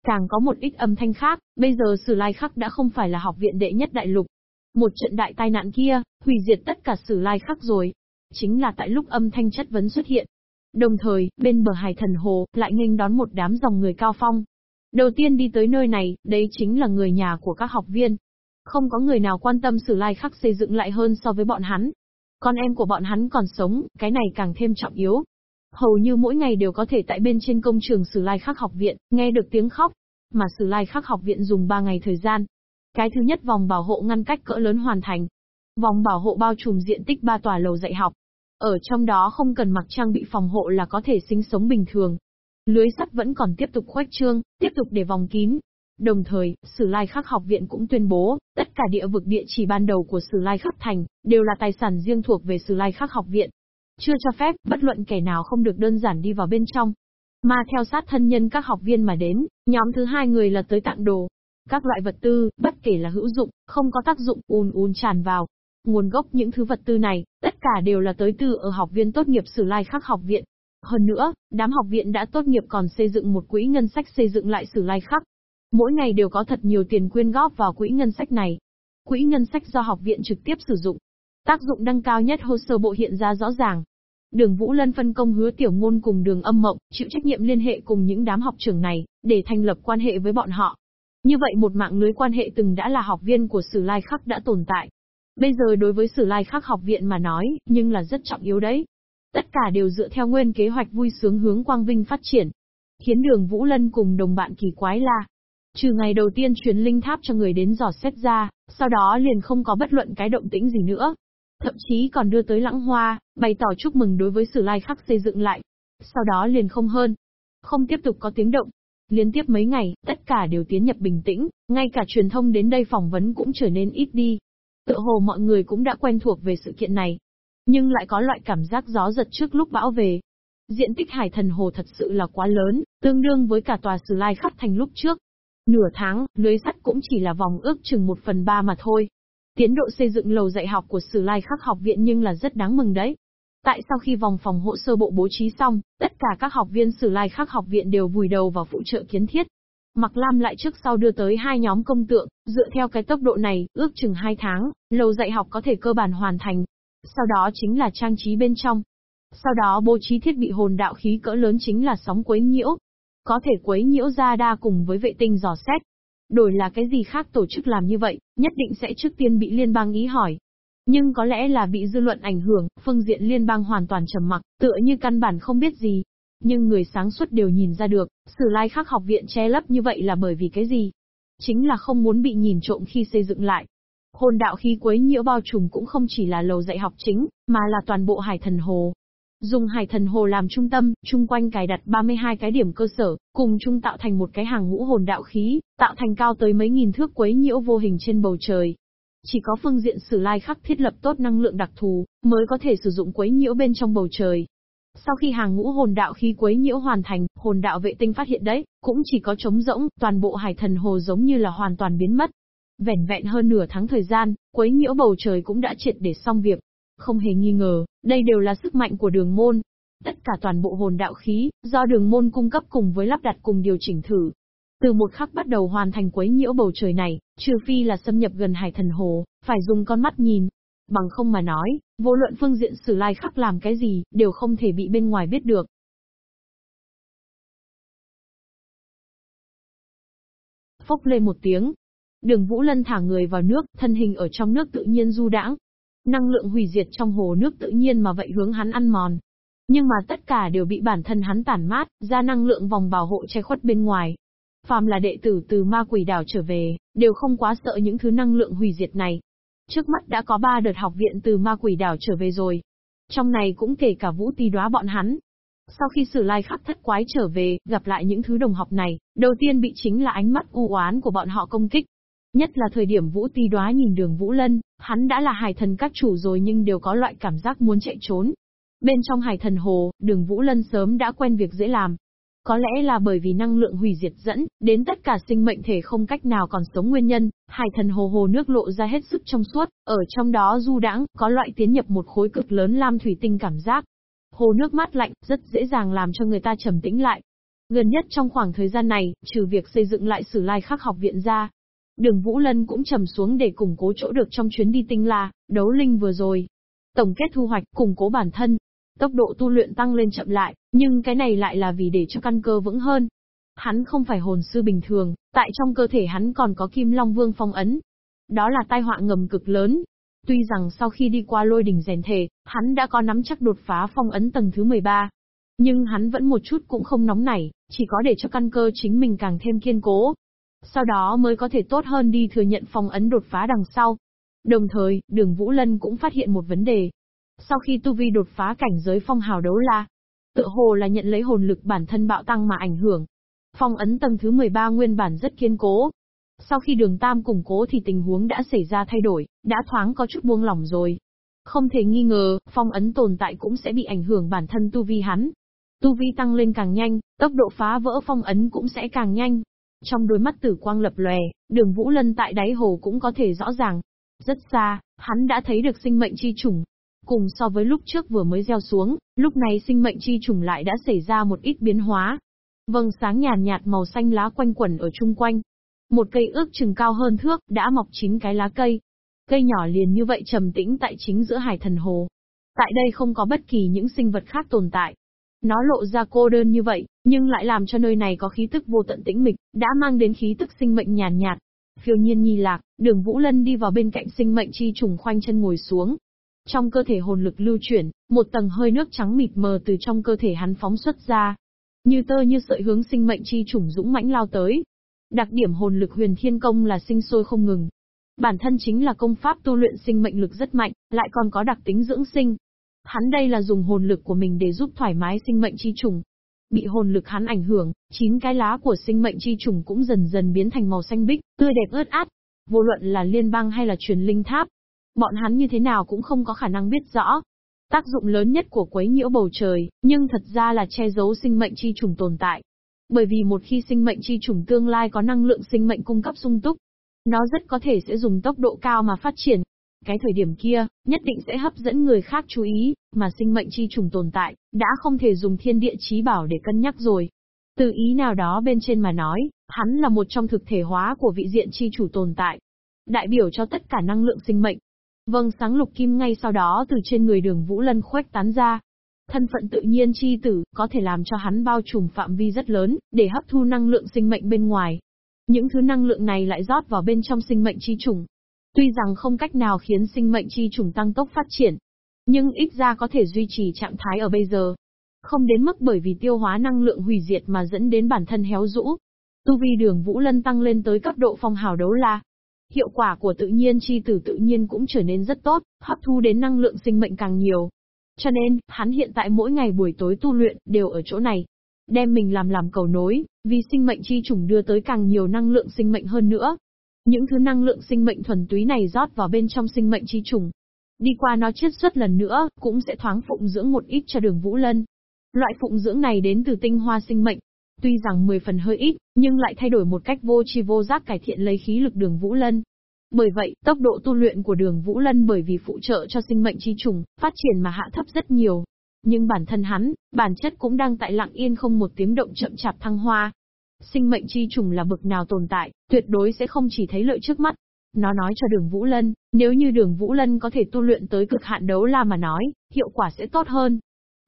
Càng có một ít âm thanh khác, bây giờ Sử Lai Khắc đã không phải là học viện đệ nhất đại lục. Một trận đại tai nạn kia, hủy diệt tất cả Sử Lai Khắc rồi. Chính là tại lúc âm thanh chất vấn xuất hiện. Đồng thời, bên bờ hải thần hồ, lại nghênh đón một đám dòng người cao phong. Đầu tiên đi tới nơi này, đấy chính là người nhà của các học viên. Không có người nào quan tâm Sử Lai Khắc xây dựng lại hơn so với bọn hắn. Con em của bọn hắn còn sống, cái này càng thêm trọng yếu. Hầu như mỗi ngày đều có thể tại bên trên công trường Sử Lai Khắc học viện, nghe được tiếng khóc. Mà Sử Lai Khắc học viện dùng 3 ngày thời gian. Cái thứ nhất vòng bảo hộ ngăn cách cỡ lớn hoàn thành. Vòng bảo hộ bao trùm diện tích 3 tòa lầu dạy học. Ở trong đó không cần mặc trang bị phòng hộ là có thể sinh sống bình thường. Lưới sắt vẫn còn tiếp tục khoách trương, tiếp tục để vòng kín. Đồng thời, Sử Lai Khắc học viện cũng tuyên bố, tất cả địa vực địa chỉ ban đầu của Sử Lai Khắc thành, đều là tài sản riêng thuộc về Sử Lai Khắc học viện. Chưa cho phép, bất luận kẻ nào không được đơn giản đi vào bên trong. Mà theo sát thân nhân các học viên mà đến, nhóm thứ hai người là tới tặng đồ. Các loại vật tư, bất kể là hữu dụng, không có tác dụng, ùn ùn tràn vào. Nguồn gốc những thứ vật tư này, tất cả đều là tới từ ở học viên tốt nghiệp Sử Lai Khắc học viện. Hơn nữa, đám học viện đã tốt nghiệp còn xây dựng một quỹ ngân sách xây dựng lại sử lai khắc. Mỗi ngày đều có thật nhiều tiền quyên góp vào quỹ ngân sách này. Quỹ ngân sách do học viện trực tiếp sử dụng. Tác dụng đăng cao nhất hồ sơ bộ hiện ra rõ ràng. Đường Vũ Lân phân công hứa tiểu ngôn cùng đường âm mộng, chịu trách nhiệm liên hệ cùng những đám học trưởng này, để thành lập quan hệ với bọn họ. Như vậy một mạng lưới quan hệ từng đã là học viên của Sử Lai Khắc đã tồn tại. Bây giờ đối với Sử Lai Khắc học viện mà nói, nhưng là rất trọng yếu đấy. Tất cả đều dựa theo nguyên kế hoạch vui sướng hướng Quang Vinh phát triển. Khiến đường Vũ Lân cùng đồng bạn kỳ quái là, trừ ngày đầu tiên truyền linh tháp cho người đến dò xét ra, sau đó liền không có bất luận cái động tĩnh gì nữa. Thậm chí còn đưa tới lãng hoa, bày tỏ chúc mừng đối với sử lai khắc xây dựng lại. Sau đó liền không hơn. Không tiếp tục có tiếng động. Liên tiếp mấy ngày, tất cả đều tiến nhập bình tĩnh, ngay cả truyền thông đến đây phỏng vấn cũng trở nên ít đi. Tự hồ mọi người cũng đã quen thuộc về sự kiện này, nhưng lại có loại cảm giác gió giật trước lúc bão về. Diện tích hải thần hồ thật sự là quá lớn, tương đương với cả tòa Sử Lai khắp thành lúc trước. Nửa tháng, lưới sắt cũng chỉ là vòng ước chừng một phần ba mà thôi. Tiến độ xây dựng lầu dạy học của Sử Lai khắc học viện nhưng là rất đáng mừng đấy. Tại sau khi vòng phòng hộ sơ bộ bố trí xong, tất cả các học viên Sử Lai khắc học viện đều vùi đầu vào phụ trợ kiến thiết. Mặc Lam lại trước sau đưa tới hai nhóm công tượng, dựa theo cái tốc độ này, ước chừng hai tháng, lầu dạy học có thể cơ bản hoàn thành. Sau đó chính là trang trí bên trong. Sau đó bố trí thiết bị hồn đạo khí cỡ lớn chính là sóng quấy nhiễu. Có thể quấy nhiễu ra đa cùng với vệ tinh dò xét. Đổi là cái gì khác tổ chức làm như vậy, nhất định sẽ trước tiên bị liên bang ý hỏi. Nhưng có lẽ là bị dư luận ảnh hưởng, phương diện liên bang hoàn toàn trầm mặc, tựa như căn bản không biết gì. Nhưng người sáng suốt đều nhìn ra được, sử lai khắc học viện che lấp như vậy là bởi vì cái gì? Chính là không muốn bị nhìn trộm khi xây dựng lại. Hồn đạo khí quấy nhiễu bao trùm cũng không chỉ là lầu dạy học chính, mà là toàn bộ hải thần hồ. Dùng hải thần hồ làm trung tâm, chung quanh cài đặt 32 cái điểm cơ sở, cùng chung tạo thành một cái hàng ngũ hồn đạo khí, tạo thành cao tới mấy nghìn thước quấy nhiễu vô hình trên bầu trời. Chỉ có phương diện sử lai khắc thiết lập tốt năng lượng đặc thù, mới có thể sử dụng quấy nhiễu bên trong bầu trời. Sau khi hàng ngũ hồn đạo khí quấy nhiễu hoàn thành, hồn đạo vệ tinh phát hiện đấy, cũng chỉ có trống rỗng, toàn bộ hải thần hồ giống như là hoàn toàn biến mất. Vẻn vẹn hơn nửa tháng thời gian, quấy nhiễu bầu trời cũng đã triệt để xong việc. Không hề nghi ngờ, đây đều là sức mạnh của đường môn. Tất cả toàn bộ hồn đạo khí, do đường môn cung cấp cùng với lắp đặt cùng điều chỉnh thử. Từ một khắc bắt đầu hoàn thành quấy nhiễu bầu trời này, trừ phi là xâm nhập gần hải thần hồ, phải dùng con mắt nhìn. Bằng không mà nói, vô luận phương diện sử lai khắc làm cái gì, đều không thể bị bên ngoài biết được. Phốc lên một tiếng, Đường Vũ Lân thả người vào nước, thân hình ở trong nước tự nhiên du đãng. Năng lượng hủy diệt trong hồ nước tự nhiên mà vậy hướng hắn ăn mòn. Nhưng mà tất cả đều bị bản thân hắn tản mát, ra năng lượng vòng bảo hộ che khuất bên ngoài. Phàm là đệ tử từ ma quỷ đảo trở về, đều không quá sợ những thứ năng lượng hủy diệt này. Trước mắt đã có ba đợt học viện từ ma quỷ đảo trở về rồi. Trong này cũng kể cả vũ ti đoá bọn hắn, sau khi sử lai khắc thất quái trở về, gặp lại những thứ đồng học này, đầu tiên bị chính là ánh mắt u oán của bọn họ công kích. Nhất là thời điểm Vũ Ti đoá nhìn đường Vũ Lân, hắn đã là hải thần các chủ rồi nhưng đều có loại cảm giác muốn chạy trốn. Bên trong hải thần hồ, đường Vũ Lân sớm đã quen việc dễ làm. Có lẽ là bởi vì năng lượng hủy diệt dẫn, đến tất cả sinh mệnh thể không cách nào còn sống nguyên nhân, hải thần hồ hồ nước lộ ra hết sức trong suốt, ở trong đó du đãng có loại tiến nhập một khối cực lớn lam thủy tinh cảm giác. Hồ nước mát lạnh, rất dễ dàng làm cho người ta trầm tĩnh lại. Gần nhất trong khoảng thời gian này, trừ việc xây dựng lại sử lai khắc học viện ra, Đường Vũ Lân cũng trầm xuống để củng cố chỗ được trong chuyến đi tinh la, đấu linh vừa rồi. Tổng kết thu hoạch, củng cố bản thân. Tốc độ tu luyện tăng lên chậm lại, nhưng cái này lại là vì để cho căn cơ vững hơn. Hắn không phải hồn sư bình thường, tại trong cơ thể hắn còn có Kim Long Vương phong ấn. Đó là tai họa ngầm cực lớn. Tuy rằng sau khi đi qua lôi đỉnh rèn thể, hắn đã có nắm chắc đột phá phong ấn tầng thứ 13. Nhưng hắn vẫn một chút cũng không nóng nảy, chỉ có để cho căn cơ chính mình càng thêm kiên cố, sau đó mới có thể tốt hơn đi thừa nhận phong ấn đột phá đằng sau. Đồng thời, đường Vũ Lân cũng phát hiện một vấn đề. Sau khi tu vi đột phá cảnh giới phong hào đấu la, tự hồ là nhận lấy hồn lực bản thân bạo tăng mà ảnh hưởng. Phong ấn tầng thứ 13 nguyên bản rất kiên cố. Sau khi đường Tam củng cố thì tình huống đã xảy ra thay đổi, đã thoáng có chút buông lỏng rồi. Không thể nghi ngờ, phong ấn tồn tại cũng sẽ bị ảnh hưởng bản thân tu vi hắn. Tu vi tăng lên càng nhanh, tốc độ phá vỡ phong ấn cũng sẽ càng nhanh, trong đôi mắt tử quang lập lòe, đường Vũ Lân tại đáy hồ cũng có thể rõ ràng. Rất xa, hắn đã thấy được sinh mệnh chi trùng. Cùng so với lúc trước vừa mới gieo xuống, lúc này sinh mệnh chi trùng lại đã xảy ra một ít biến hóa. Vâng sáng nhàn nhạt màu xanh lá quanh quẩn ở chung quanh. Một cây ước chừng cao hơn thước, đã mọc chín cái lá cây. Cây nhỏ liền như vậy trầm tĩnh tại chính giữa hải thần hồ. Tại đây không có bất kỳ những sinh vật khác tồn tại. Nó lộ ra cô đơn như vậy, nhưng lại làm cho nơi này có khí tức vô tận tĩnh mịch, đã mang đến khí tức sinh mệnh nhàn nhạt. Phiêu nhiên nhi lạc, đường Vũ Lân đi vào bên cạnh sinh mệnh chi trùng khoanh chân ngồi xuống. Trong cơ thể hồn lực lưu chuyển, một tầng hơi nước trắng mịt mờ từ trong cơ thể hắn phóng xuất ra. Như tơ như sợi hướng sinh mệnh chi trùng dũng mãnh lao tới. Đặc điểm hồn lực huyền thiên công là sinh sôi không ngừng. Bản thân chính là công pháp tu luyện sinh mệnh lực rất mạnh, lại còn có đặc tính dưỡng sinh, Hắn đây là dùng hồn lực của mình để giúp thoải mái sinh mệnh chi trùng. Bị hồn lực hắn ảnh hưởng, chín cái lá của sinh mệnh chi trùng cũng dần dần biến thành màu xanh bích, tươi đẹp ướt át. Vô luận là liên bang hay là truyền linh tháp, bọn hắn như thế nào cũng không có khả năng biết rõ. Tác dụng lớn nhất của quấy nhiễu bầu trời, nhưng thật ra là che giấu sinh mệnh chi trùng tồn tại. Bởi vì một khi sinh mệnh chi trùng tương lai có năng lượng sinh mệnh cung cấp sung túc, nó rất có thể sẽ dùng tốc độ cao mà phát triển, cái thời điểm kia, nhất định sẽ hấp dẫn người khác chú ý, mà sinh mệnh chi trùng tồn tại, đã không thể dùng thiên địa chí bảo để cân nhắc rồi. Từ ý nào đó bên trên mà nói, hắn là một trong thực thể hóa của vị diện chi chủ tồn tại. Đại biểu cho tất cả năng lượng sinh mệnh. Vâng sáng lục kim ngay sau đó từ trên người đường Vũ Lân khuếch tán ra. Thân phận tự nhiên chi tử, có thể làm cho hắn bao trùm phạm vi rất lớn, để hấp thu năng lượng sinh mệnh bên ngoài. Những thứ năng lượng này lại rót vào bên trong sinh mệnh chi trùng. Tuy rằng không cách nào khiến sinh mệnh chi trùng tăng tốc phát triển, nhưng ít ra có thể duy trì trạng thái ở bây giờ. Không đến mức bởi vì tiêu hóa năng lượng hủy diệt mà dẫn đến bản thân héo rũ. Tu vi đường Vũ Lân tăng lên tới cấp độ phong hào đấu la. Hiệu quả của tự nhiên chi tử tự nhiên cũng trở nên rất tốt, hấp thu đến năng lượng sinh mệnh càng nhiều. Cho nên, hắn hiện tại mỗi ngày buổi tối tu luyện, đều ở chỗ này. Đem mình làm làm cầu nối, vì sinh mệnh chi trùng đưa tới càng nhiều năng lượng sinh mệnh hơn nữa. Những thứ năng lượng sinh mệnh thuần túy này rót vào bên trong sinh mệnh chi trùng. Đi qua nó chiết xuất lần nữa, cũng sẽ thoáng phụng dưỡng một ít cho đường Vũ Lân. Loại phụng dưỡng này đến từ tinh hoa sinh mệnh. Tuy rằng 10 phần hơi ít, nhưng lại thay đổi một cách vô tri vô giác cải thiện lấy khí lực đường Vũ Lân. Bởi vậy, tốc độ tu luyện của đường Vũ Lân bởi vì phụ trợ cho sinh mệnh chi trùng, phát triển mà hạ thấp rất nhiều. Nhưng bản thân hắn, bản chất cũng đang tại lặng yên không một tiếng động chậm chạp thăng hoa. Sinh mệnh chi trùng là bực nào tồn tại, tuyệt đối sẽ không chỉ thấy lợi trước mắt. Nó nói cho đường Vũ Lân, nếu như đường Vũ Lân có thể tu luyện tới cực hạn đấu la mà nói, hiệu quả sẽ tốt hơn.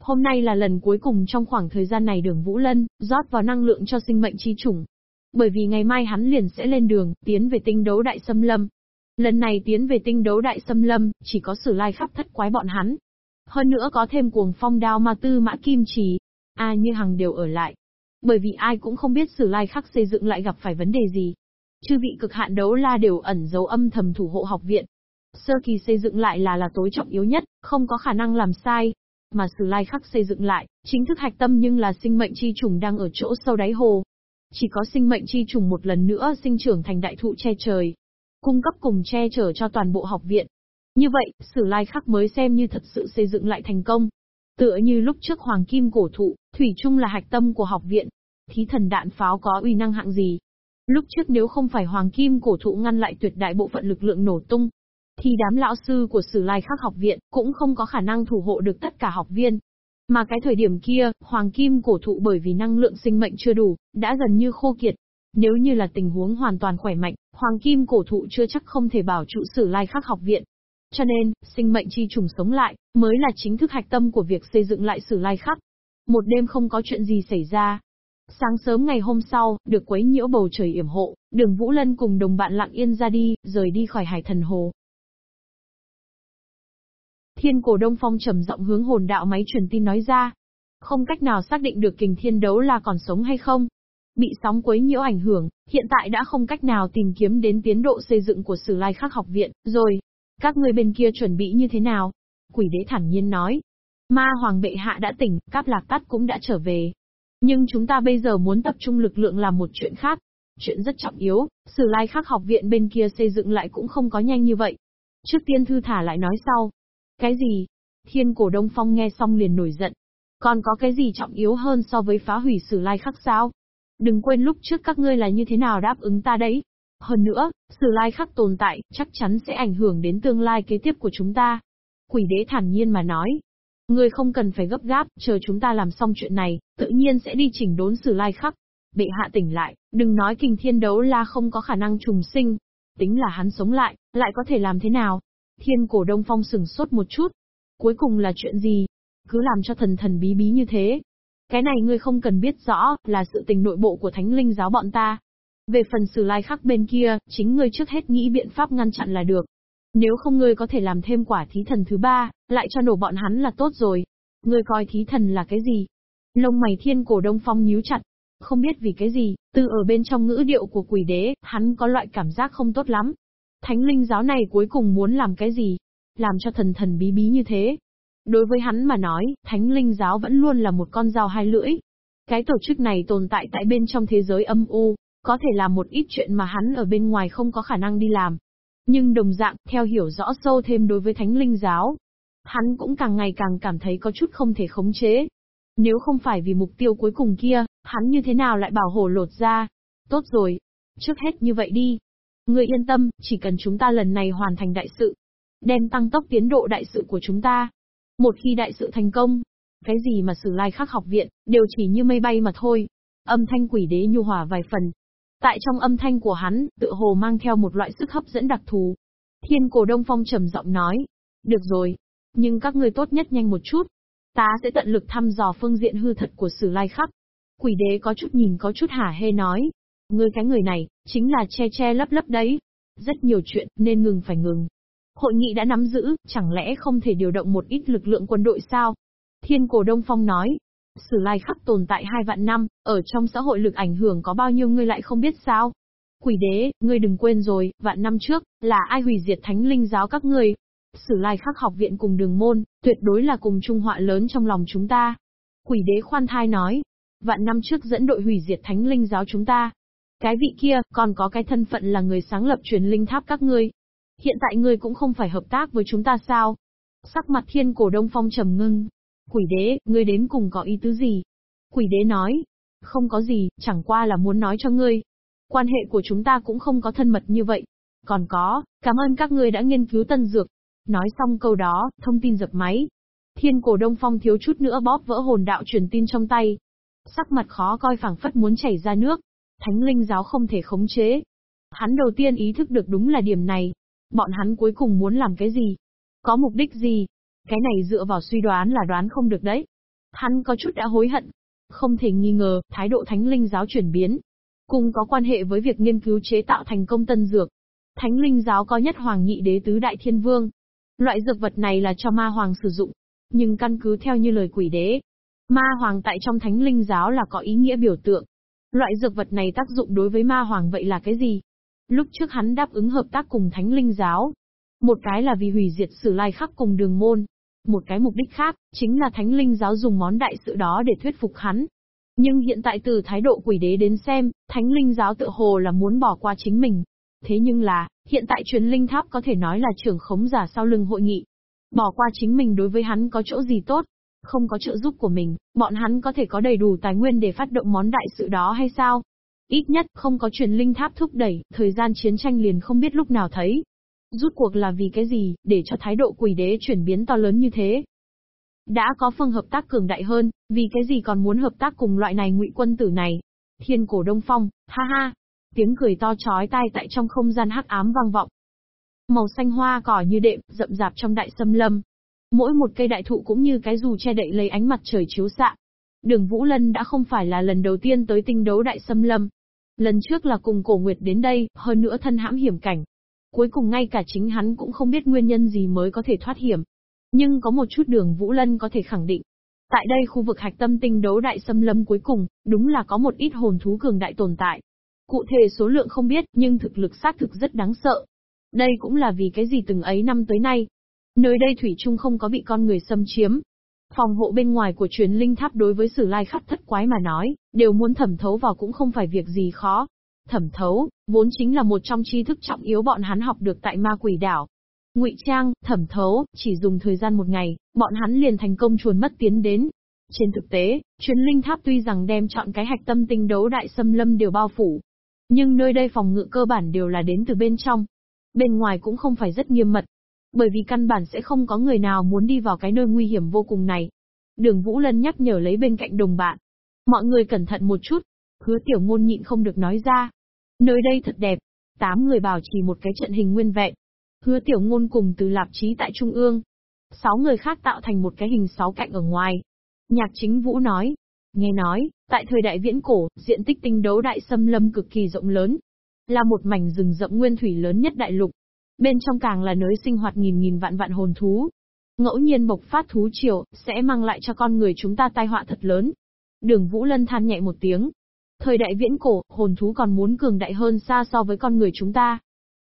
Hôm nay là lần cuối cùng trong khoảng thời gian này đường Vũ Lân, rót vào năng lượng cho sinh mệnh chi chủng. Bởi vì ngày mai hắn liền sẽ lên đường, tiến về tinh đấu đại xâm lâm. Lần này tiến về tinh đấu đại xâm lâm, chỉ có sử lai khắp thất quái bọn hắn. Hơn nữa có thêm cuồng phong đao ma tư mã kim trì. Ai như hằng đều ở lại. Bởi vì ai cũng không biết sử lai khắc xây dựng lại gặp phải vấn đề gì. Chư vị cực hạn đấu la đều ẩn giấu âm thầm thủ hộ học viện. Sơ kỳ xây dựng lại là là tối trọng yếu nhất, không có khả năng làm sai. Mà sử lai khắc xây dựng lại, chính thức hạch tâm nhưng là sinh mệnh chi trùng đang ở chỗ sâu đáy hồ. Chỉ có sinh mệnh chi trùng một lần nữa sinh trưởng thành đại thụ che trời, cung cấp cùng che chở cho toàn bộ học viện. Như vậy, Sử Lai Khắc mới xem như thật sự xây dựng lại thành công. Tựa như lúc trước Hoàng Kim cổ thụ, Thủy chung là hạch tâm của học viện. Thí thần đạn pháo có uy năng hạng gì? Lúc trước nếu không phải Hoàng Kim cổ thụ ngăn lại tuyệt đại bộ phận lực lượng nổ tung, thì đám lão sư của Sử Lai Khắc học viện cũng không có khả năng thủ hộ được tất cả học viên. Mà cái thời điểm kia, Hoàng Kim cổ thụ bởi vì năng lượng sinh mệnh chưa đủ, đã gần như khô kiệt. Nếu như là tình huống hoàn toàn khỏe mạnh, Hoàng Kim cổ thụ chưa chắc không thể bảo trụ Sử Lai Khắc học viện. Cho nên, sinh mệnh chi trùng sống lại, mới là chính thức hạch tâm của việc xây dựng lại Sử Lai Khắc. Một đêm không có chuyện gì xảy ra, Sáng sớm ngày hôm sau, được quấy nhiễu bầu trời yểm hộ, đường Vũ Lân cùng đồng bạn lặng yên ra đi, rời đi khỏi hải thần hồ. Thiên cổ Đông Phong trầm giọng hướng hồn đạo máy truyền tin nói ra. Không cách nào xác định được kình thiên đấu là còn sống hay không. Bị sóng quấy nhiễu ảnh hưởng, hiện tại đã không cách nào tìm kiếm đến tiến độ xây dựng của Sử Lai Khắc học viện, rồi. Các người bên kia chuẩn bị như thế nào? Quỷ đế thản nhiên nói. Ma Hoàng bệ hạ đã tỉnh, Cáp Lạc Tắt cũng đã trở về, nhưng chúng ta bây giờ muốn tập trung lực lượng làm một chuyện khác. Chuyện rất trọng yếu, Sử Lai Khắc học viện bên kia xây dựng lại cũng không có nhanh như vậy. Trước tiên thư thả lại nói sau. Cái gì? Thiên cổ Đông Phong nghe xong liền nổi giận. Còn có cái gì trọng yếu hơn so với phá hủy Sử Lai Khắc sao? Đừng quên lúc trước các ngươi là như thế nào đáp ứng ta đấy. Hơn nữa, Sử Lai Khắc tồn tại, chắc chắn sẽ ảnh hưởng đến tương lai kế tiếp của chúng ta. Quỷ đế thản nhiên mà nói, Ngươi không cần phải gấp gáp, chờ chúng ta làm xong chuyện này, tự nhiên sẽ đi chỉnh đốn sử lai khắc. Bệ hạ tỉnh lại, đừng nói kình thiên đấu la không có khả năng trùng sinh. Tính là hắn sống lại, lại có thể làm thế nào? Thiên cổ đông phong sừng sốt một chút. Cuối cùng là chuyện gì? Cứ làm cho thần thần bí bí như thế. Cái này ngươi không cần biết rõ, là sự tình nội bộ của thánh linh giáo bọn ta. Về phần sử lai khắc bên kia, chính ngươi trước hết nghĩ biện pháp ngăn chặn là được. Nếu không ngươi có thể làm thêm quả thí thần thứ ba, lại cho nổ bọn hắn là tốt rồi. Ngươi coi thí thần là cái gì? Lông mày thiên cổ đông phong nhíu chặt. Không biết vì cái gì, từ ở bên trong ngữ điệu của quỷ đế, hắn có loại cảm giác không tốt lắm. Thánh linh giáo này cuối cùng muốn làm cái gì? Làm cho thần thần bí bí như thế. Đối với hắn mà nói, thánh linh giáo vẫn luôn là một con dao hai lưỡi. Cái tổ chức này tồn tại tại bên trong thế giới âm u, có thể làm một ít chuyện mà hắn ở bên ngoài không có khả năng đi làm. Nhưng đồng dạng, theo hiểu rõ sâu thêm đối với thánh linh giáo, hắn cũng càng ngày càng cảm thấy có chút không thể khống chế. Nếu không phải vì mục tiêu cuối cùng kia, hắn như thế nào lại bảo hổ lột ra? Tốt rồi. Trước hết như vậy đi. Người yên tâm, chỉ cần chúng ta lần này hoàn thành đại sự. Đem tăng tốc tiến độ đại sự của chúng ta. Một khi đại sự thành công, cái gì mà sử lai khắc học viện, đều chỉ như mây bay mà thôi. Âm thanh quỷ đế nhu hòa vài phần, Tại trong âm thanh của hắn, tự hồ mang theo một loại sức hấp dẫn đặc thù. Thiên cổ Đông Phong trầm giọng nói. Được rồi. Nhưng các ngươi tốt nhất nhanh một chút. Ta sẽ tận lực thăm dò phương diện hư thật của sử lai khắc. Quỷ đế có chút nhìn có chút hả hê nói. Ngươi cái người này, chính là che che lấp lấp đấy. Rất nhiều chuyện, nên ngừng phải ngừng. Hội nghị đã nắm giữ, chẳng lẽ không thể điều động một ít lực lượng quân đội sao? Thiên Cổ Đông Phong nói. Sử lai khắc tồn tại hai vạn năm, ở trong xã hội lực ảnh hưởng có bao nhiêu ngươi lại không biết sao? Quỷ đế, ngươi đừng quên rồi, vạn năm trước, là ai hủy diệt thánh linh giáo các ngươi? Sử lai khắc học viện cùng đường môn, tuyệt đối là cùng trung họa lớn trong lòng chúng ta. Quỷ đế khoan thai nói, vạn năm trước dẫn đội hủy diệt thánh linh giáo chúng ta. Cái vị kia, còn có cái thân phận là người sáng lập truyền linh tháp các ngươi. Hiện tại ngươi cũng không phải hợp tác với chúng ta sao? Sắc mặt thiên cổ đông phong trầm ngưng. Quỷ đế, ngươi đến cùng có ý tứ gì? Quỷ đế nói, không có gì, chẳng qua là muốn nói cho ngươi. Quan hệ của chúng ta cũng không có thân mật như vậy. Còn có, cảm ơn các ngươi đã nghiên cứu tân dược. Nói xong câu đó, thông tin dập máy. Thiên cổ đông phong thiếu chút nữa bóp vỡ hồn đạo truyền tin trong tay. Sắc mặt khó coi phảng phất muốn chảy ra nước. Thánh linh giáo không thể khống chế. Hắn đầu tiên ý thức được đúng là điểm này. Bọn hắn cuối cùng muốn làm cái gì? Có mục đích gì? Cái này dựa vào suy đoán là đoán không được đấy. Hắn có chút đã hối hận. Không thể nghi ngờ, thái độ thánh linh giáo chuyển biến. Cùng có quan hệ với việc nghiên cứu chế tạo thành công tân dược. Thánh linh giáo có nhất hoàng nhị đế tứ đại thiên vương. Loại dược vật này là cho ma hoàng sử dụng. Nhưng căn cứ theo như lời quỷ đế, Ma hoàng tại trong thánh linh giáo là có ý nghĩa biểu tượng. Loại dược vật này tác dụng đối với ma hoàng vậy là cái gì? Lúc trước hắn đáp ứng hợp tác cùng thánh linh giáo. Một cái là vì hủy diệt sử lai khắc cùng đường môn. Một cái mục đích khác, chính là thánh linh giáo dùng món đại sự đó để thuyết phục hắn. Nhưng hiện tại từ thái độ quỷ đế đến xem, thánh linh giáo tự hồ là muốn bỏ qua chính mình. Thế nhưng là, hiện tại truyền linh tháp có thể nói là trưởng khống giả sau lưng hội nghị. Bỏ qua chính mình đối với hắn có chỗ gì tốt? Không có trợ giúp của mình, bọn hắn có thể có đầy đủ tài nguyên để phát động món đại sự đó hay sao? Ít nhất, không có truyền linh tháp thúc đẩy, thời gian chiến tranh liền không biết lúc nào thấy. Rút cuộc là vì cái gì, để cho thái độ quỷ đế chuyển biến to lớn như thế? Đã có phương hợp tác cường đại hơn, vì cái gì còn muốn hợp tác cùng loại này ngụy quân tử này? Thiên cổ đông phong, ha ha. Tiếng cười to chói tai tại trong không gian hắc ám vang vọng. Màu xanh hoa cỏ như đệm, rậm rạp trong đại sâm lâm, Mỗi một cây đại thụ cũng như cái dù che đậy lấy ánh mặt trời chiếu xạ. Đường Vũ Lân đã không phải là lần đầu tiên tới tinh đấu đại xâm lâm. Lần trước là cùng cổ nguyệt đến đây, hơn nữa thân hãm hiểm cảnh. Cuối cùng ngay cả chính hắn cũng không biết nguyên nhân gì mới có thể thoát hiểm. Nhưng có một chút đường Vũ Lân có thể khẳng định. Tại đây khu vực hạch tâm tinh đấu đại xâm lâm cuối cùng, đúng là có một ít hồn thú cường đại tồn tại. Cụ thể số lượng không biết, nhưng thực lực xác thực rất đáng sợ. Đây cũng là vì cái gì từng ấy năm tới nay, Nơi đây thủy chung không có bị con người xâm chiếm. Phòng hộ bên ngoài của truyền linh tháp đối với sử lai khắc thất quái mà nói, đều muốn thẩm thấu vào cũng không phải việc gì khó. Thẩm thấu, vốn chính là một trong tri thức trọng yếu bọn hắn học được tại ma quỷ đảo. Ngụy trang, thẩm thấu, chỉ dùng thời gian một ngày, bọn hắn liền thành công chuồn mất tiến đến. Trên thực tế, truyền linh tháp tuy rằng đem chọn cái hạch tâm tinh đấu đại xâm lâm đều bao phủ. Nhưng nơi đây phòng ngự cơ bản đều là đến từ bên trong. Bên ngoài cũng không phải rất nghiêm mật, bởi vì căn bản sẽ không có người nào muốn đi vào cái nơi nguy hiểm vô cùng này. Đường Vũ Lân nhắc nhở lấy bên cạnh đồng bạn. Mọi người cẩn thận một chút. Hứa tiểu ngôn nhịn không được nói ra. Nơi đây thật đẹp. Tám người bảo trì một cái trận hình nguyên vẹn. Hứa tiểu ngôn cùng từ lạp trí tại trung ương. Sáu người khác tạo thành một cái hình sáu cạnh ở ngoài. Nhạc chính Vũ nói. Nghe nói, tại thời đại viễn cổ, diện tích tinh đấu đại xâm lâm cực kỳ rộng lớn. Là một mảnh rừng rậm nguyên thủy lớn nhất đại lục. Bên trong càng là nơi sinh hoạt nghìn nghìn vạn vạn hồn thú. Ngẫu nhiên bộc phát thú triều, sẽ mang lại cho con người chúng ta tai họa thật lớn. Đường Vũ Lân than nhẹ một tiếng. Thời đại viễn cổ, hồn thú còn muốn cường đại hơn xa so với con người chúng ta.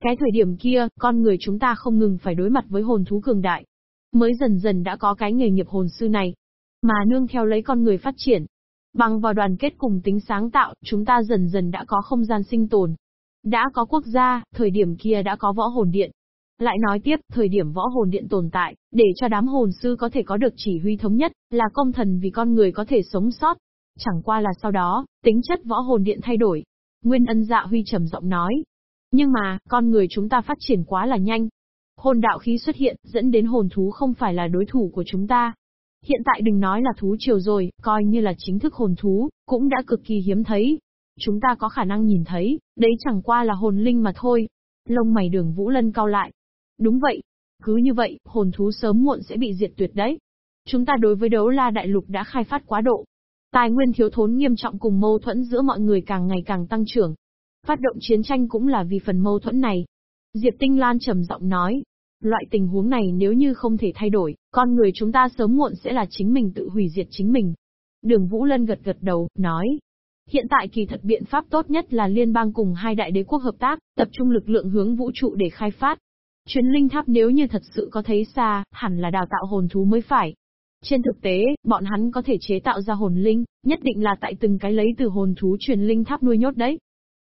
Cái thời điểm kia, con người chúng ta không ngừng phải đối mặt với hồn thú cường đại. Mới dần dần đã có cái nghề nghiệp hồn sư này. Mà nương theo lấy con người phát triển. Bằng vào đoàn kết cùng tính sáng tạo, chúng ta dần dần đã có không gian sinh tồn, đã có quốc gia, thời điểm kia đã có võ hồn điện. Lại nói tiếp, thời điểm võ hồn điện tồn tại, để cho đám hồn sư có thể có được chỉ huy thống nhất, là công thần vì con người có thể sống sót. Chẳng qua là sau đó, tính chất võ hồn điện thay đổi. Nguyên ân dạ huy trầm giọng nói. Nhưng mà, con người chúng ta phát triển quá là nhanh. Hồn đạo khí xuất hiện, dẫn đến hồn thú không phải là đối thủ của chúng ta. Hiện tại đừng nói là thú triều rồi, coi như là chính thức hồn thú, cũng đã cực kỳ hiếm thấy chúng ta có khả năng nhìn thấy, đấy chẳng qua là hồn linh mà thôi. Lông mày đường Vũ Lân cao lại. Đúng vậy. Cứ như vậy, hồn thú sớm muộn sẽ bị diệt tuyệt đấy. chúng ta đối với đấu la đại lục đã khai phát quá độ. Tài nguyên thiếu thốn nghiêm trọng cùng mâu thuẫn giữa mọi người càng ngày càng tăng trưởng. Phát động chiến tranh cũng là vì phần mâu thuẫn này. Diệp Tinh Lan trầm giọng nói, loại tình huống này nếu như không thể thay đổi, con người chúng ta sớm muộn sẽ là chính mình tự hủy diệt chính mình. Đường Vũ Lân gật gật đầu, nói, Hiện tại kỳ thật biện pháp tốt nhất là liên bang cùng hai đại đế quốc hợp tác, tập trung lực lượng hướng vũ trụ để khai phát. Chuyến linh tháp nếu như thật sự có thấy xa, hẳn là đào tạo hồn thú mới phải. Trên thực tế, bọn hắn có thể chế tạo ra hồn linh, nhất định là tại từng cái lấy từ hồn thú truyền linh tháp nuôi nhốt đấy.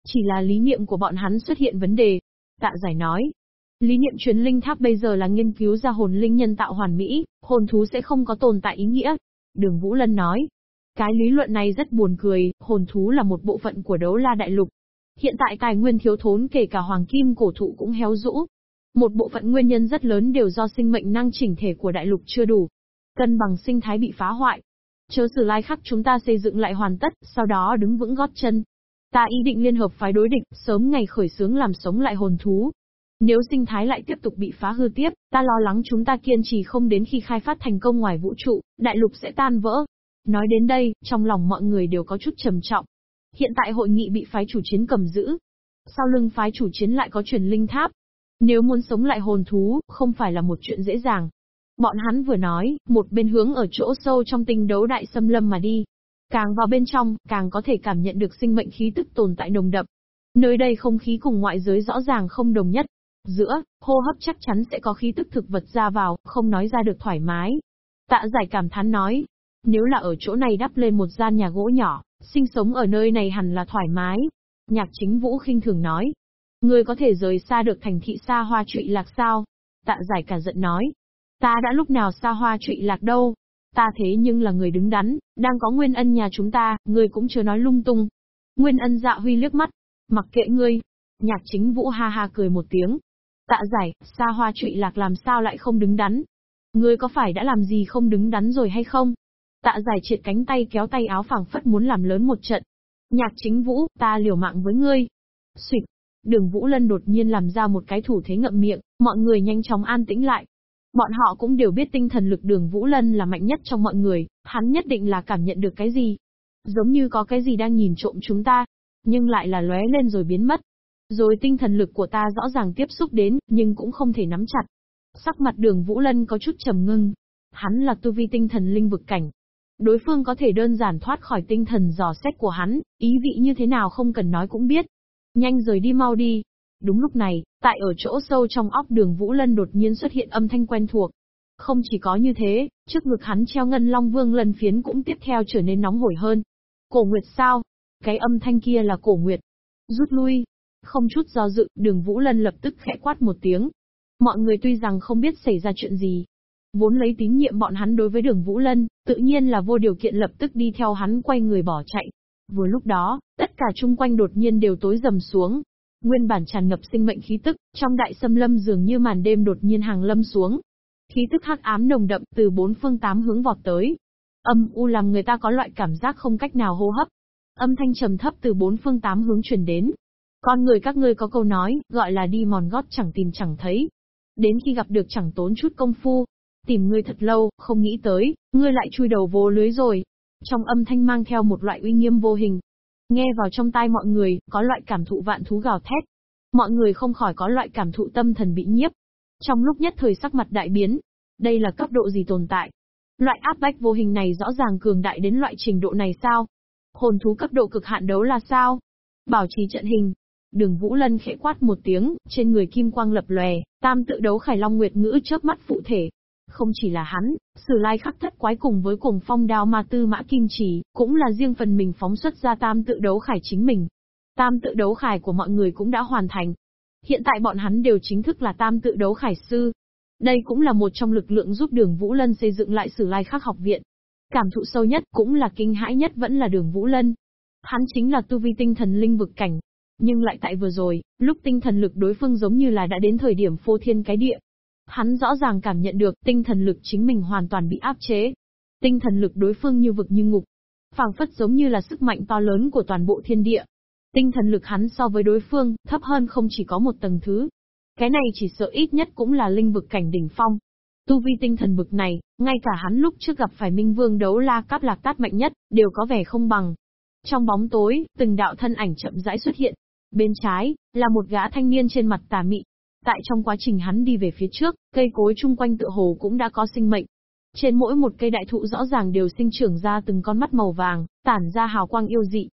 Chỉ là lý niệm của bọn hắn xuất hiện vấn đề. Tạ giải nói, Lý niệm truyền linh tháp bây giờ là nghiên cứu ra hồn linh nhân tạo hoàn mỹ, hồn thú sẽ không có tồn tại ý nghĩa. Đường Vũ Lân nói, cái lý luận này rất buồn cười, hồn thú là một bộ phận của đấu la đại lục. Hiện tại tài nguyên thiếu thốn kể cả hoàng kim cổ thụ cũng héo rũ. Một bộ phận nguyên nhân rất lớn đều do sinh mệnh năng chỉnh thể của đại lục chưa đủ. Cân bằng sinh thái bị phá hoại. Chớ sử lai khắc chúng ta xây dựng lại hoàn tất, sau đó đứng vững gót chân. Ta ý định liên hợp phái đối địch, sớm ngày khởi xướng làm sống lại hồn thú. Nếu sinh thái lại tiếp tục bị phá hư tiếp, ta lo lắng chúng ta kiên trì không đến khi khai phát thành công ngoài vũ trụ, đại lục sẽ tan vỡ, Nói đến đây, trong lòng mọi người đều có chút trầm trọng. Hiện tại hội nghị bị phái chủ chiến cầm giữ. Sau lưng phái chủ chiến lại có truyền linh tháp. Nếu muốn sống lại hồn thú, không phải là một chuyện dễ dàng. Bọn hắn vừa nói, một bên hướng ở chỗ sâu trong tinh đấu đại xâm lâm mà đi. Càng vào bên trong, càng có thể cảm nhận được sinh mệnh khí tức tồn tại nồng đậm. Nơi đây không khí cùng ngoại giới rõ ràng không đồng nhất. Giữa, hô hấp chắc chắn sẽ có khí tức thực vật ra vào, không nói ra được thoải mái. Tạ giải cảm thán nói, nếu là ở chỗ này đắp lên một gian nhà gỗ nhỏ, sinh sống ở nơi này hẳn là thoải mái. Nhạc chính vũ khinh thường nói. Người có thể rời xa được thành thị xa hoa trụy lạc sao? Tạ giải cả giận nói. Ta đã lúc nào xa hoa trụy lạc đâu? Ta thế nhưng là người đứng đắn, đang có nguyên ân nhà chúng ta, người cũng chưa nói lung tung. Nguyên ân dạ huy liếc mắt. Mặc kệ ngươi. Nhạc chính vũ ha ha cười một tiếng. Tạ giải, xa hoa trụy lạc làm sao lại không đứng đắn? Ngươi có phải đã làm gì không đứng đắn rồi hay không? Tạ giải triệt cánh tay kéo tay áo phẳng phất muốn làm lớn một trận. Nhạc chính vũ, ta liều mạng với ngươi. Xuyệt. Đường Vũ Lân đột nhiên làm ra một cái thủ thế ngậm miệng, mọi người nhanh chóng an tĩnh lại. Bọn họ cũng đều biết tinh thần lực đường Vũ Lân là mạnh nhất trong mọi người, hắn nhất định là cảm nhận được cái gì. Giống như có cái gì đang nhìn trộm chúng ta, nhưng lại là lóe lên rồi biến mất. Rồi tinh thần lực của ta rõ ràng tiếp xúc đến, nhưng cũng không thể nắm chặt. Sắc mặt đường Vũ Lân có chút trầm ngưng. Hắn là tu vi tinh thần linh vực cảnh, Đối phương có thể đơn giản thoát khỏi tinh thần dò xét của hắn, ý vị như thế nào không cần nói cũng biết. Nhanh rời đi mau đi. Đúng lúc này, tại ở chỗ sâu trong óc đường Vũ Lân đột nhiên xuất hiện âm thanh quen thuộc. Không chỉ có như thế, trước ngực hắn treo ngân long vương lần phiến cũng tiếp theo trở nên nóng hổi hơn. Cổ Nguyệt sao? Cái âm thanh kia là Cổ Nguyệt. Rút lui. Không chút do dự, đường Vũ Lân lập tức khẽ quát một tiếng. Mọi người tuy rằng không biết xảy ra chuyện gì, Vốn lấy tín nhiệm bọn hắn đối với đường Vũ Lân, tự nhiên là vô điều kiện lập tức đi theo hắn quay người bỏ chạy. Vừa lúc đó, tất cả chung quanh đột nhiên đều tối dầm xuống. Nguyên bản tràn ngập sinh mệnh khí tức, trong đại xâm lâm dường như màn đêm đột nhiên hàng lâm xuống. Khí tức hắc ám nồng đậm từ bốn phương tám hướng vọt tới. Âm u làm người ta có loại cảm giác không cách nào hô hấp. Âm thanh trầm thấp từ bốn phương tám hướng truyền đến. Con người các ngươi có câu nói, gọi là đi mòn gót chẳng tìm chẳng thấy. Đến khi gặp được chẳng tốn chút công phu, Tìm ngươi thật lâu, không nghĩ tới, ngươi lại chui đầu vô lưới rồi. Trong âm thanh mang theo một loại uy nghiêm vô hình. Nghe vào trong tai mọi người, có loại cảm thụ vạn thú gào thét. Mọi người không khỏi có loại cảm thụ tâm thần bị nhiếp. Trong lúc nhất thời sắc mặt đại biến. Đây là cấp độ gì tồn tại? Loại áp bách vô hình này rõ ràng cường đại đến loại trình độ này sao? Hồn thú cấp độ cực hạn đấu là sao? Bảo trì trận hình, Đường Vũ Lân khẽ quát một tiếng, trên người kim quang lập lòe, tam tự đấu khải long nguyệt ngữ chớp mắt phụ thể, không chỉ là hắn, sử lai khắc thất quái cùng với cùng phong đao ma tư mã kim chỉ, cũng là riêng phần mình phóng xuất ra tam tự đấu khải chính mình. Tam tự đấu khải của mọi người cũng đã hoàn thành. Hiện tại bọn hắn đều chính thức là tam tự đấu khải sư. Đây cũng là một trong lực lượng giúp đường Vũ Lân xây dựng lại sử lai khắc học viện. Cảm thụ sâu nhất cũng là kinh hãi nhất vẫn là đường Vũ Lân. Hắn chính là tu vi tinh thần linh vực cảnh. Nhưng lại tại vừa rồi, lúc tinh thần lực đối phương giống như là đã đến thời điểm phô thiên cái địa, Hắn rõ ràng cảm nhận được tinh thần lực chính mình hoàn toàn bị áp chế. Tinh thần lực đối phương như vực như ngục. phảng phất giống như là sức mạnh to lớn của toàn bộ thiên địa. Tinh thần lực hắn so với đối phương, thấp hơn không chỉ có một tầng thứ. Cái này chỉ sợ ít nhất cũng là linh vực cảnh đỉnh phong. Tu vi tinh thần bực này, ngay cả hắn lúc trước gặp phải Minh Vương đấu la cáp lạc tát mạnh nhất, đều có vẻ không bằng. Trong bóng tối, từng đạo thân ảnh chậm rãi xuất hiện. Bên trái, là một gã thanh niên trên mặt tà mị. Tại trong quá trình hắn đi về phía trước, cây cối chung quanh tựa hồ cũng đã có sinh mệnh. Trên mỗi một cây đại thụ rõ ràng đều sinh trưởng ra từng con mắt màu vàng, tản ra hào quang yêu dị.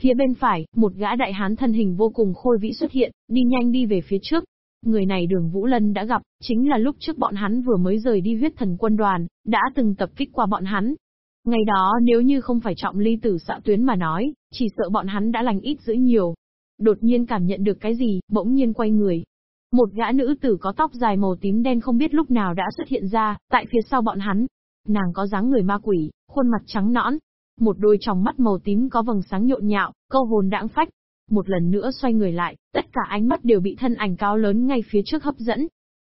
Phía bên phải, một gã đại hán thân hình vô cùng khôi vĩ xuất hiện, đi nhanh đi về phía trước, Người này đường Vũ Lân đã gặp, chính là lúc trước bọn hắn vừa mới rời đi huyết thần quân đoàn, đã từng tập kích qua bọn hắn. Ngày đó nếu như không phải trọng ly tử xạ tuyến mà nói, chỉ sợ bọn hắn đã lành ít giữ nhiều. Đột nhiên cảm nhận được cái gì, bỗng nhiên quay người. Một gã nữ tử có tóc dài màu tím đen không biết lúc nào đã xuất hiện ra, tại phía sau bọn hắn. Nàng có dáng người ma quỷ, khuôn mặt trắng nõn, một đôi tròng mắt màu tím có vầng sáng nhộn nhạo, câu hồn đãng phách, một lần nữa xoay người lại, tất cả ánh mắt đều bị thân ảnh cao lớn ngay phía trước hấp dẫn.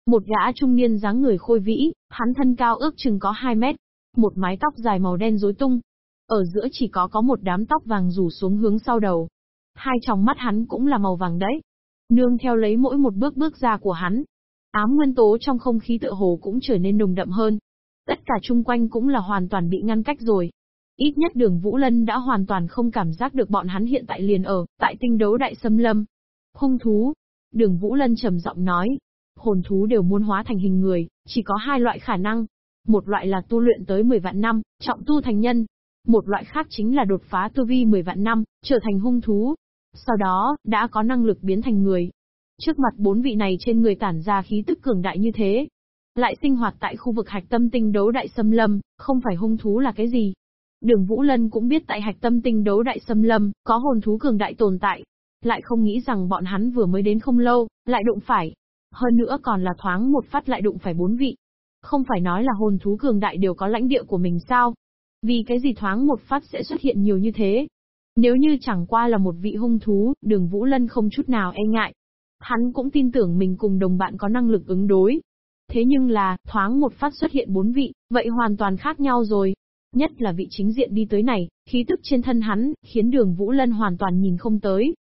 Một gã trung niên dáng người khôi vĩ, hắn thân cao ước chừng có 2 mét, một mái tóc dài màu đen rối tung. Ở giữa chỉ có có một đám tóc vàng rủ xuống hướng sau đầu. Hai tròng mắt hắn cũng là màu vàng đấy. Nương theo lấy mỗi một bước bước ra của hắn. Ám nguyên tố trong không khí tựa hồ cũng trở nên nồng đậm hơn. Tất cả chung quanh cũng là hoàn toàn bị ngăn cách rồi. Ít nhất đường Vũ Lân đã hoàn toàn không cảm giác được bọn hắn hiện tại liền ở, tại tinh đấu đại xâm lâm. Hung thú. Đường Vũ Lân trầm giọng nói. Hồn thú đều muốn hóa thành hình người, chỉ có hai loại khả năng. Một loại là tu luyện tới 10 vạn năm, trọng tu thành nhân. Một loại khác chính là đột phá tu vi 10 vạn năm, trở thành hung thú. Sau đó, đã có năng lực biến thành người. Trước mặt bốn vị này trên người tản ra khí tức cường đại như thế, lại sinh hoạt tại khu vực hạch tâm tinh đấu đại xâm lâm, không phải hung thú là cái gì, Đường Vũ Lân cũng biết tại hạch tâm tinh đấu đại xâm lâm, có hồn thú cường đại tồn tại. Lại không nghĩ rằng bọn hắn vừa mới đến không lâu, lại đụng phải. Hơn nữa còn là thoáng một phát lại đụng phải bốn vị. Không phải nói là hồn thú cường đại đều có lãnh địa của mình sao? Vì cái gì thoáng một phát sẽ xuất hiện nhiều như thế? Nếu như chẳng qua là một vị hung thú, đường Vũ Lân không chút nào e ngại. Hắn cũng tin tưởng mình cùng đồng bạn có năng lực ứng đối. Thế nhưng là, thoáng một phát xuất hiện bốn vị, vậy hoàn toàn khác nhau rồi. Nhất là vị chính diện đi tới này, khí tức trên thân hắn, khiến đường Vũ Lân hoàn toàn nhìn không tới.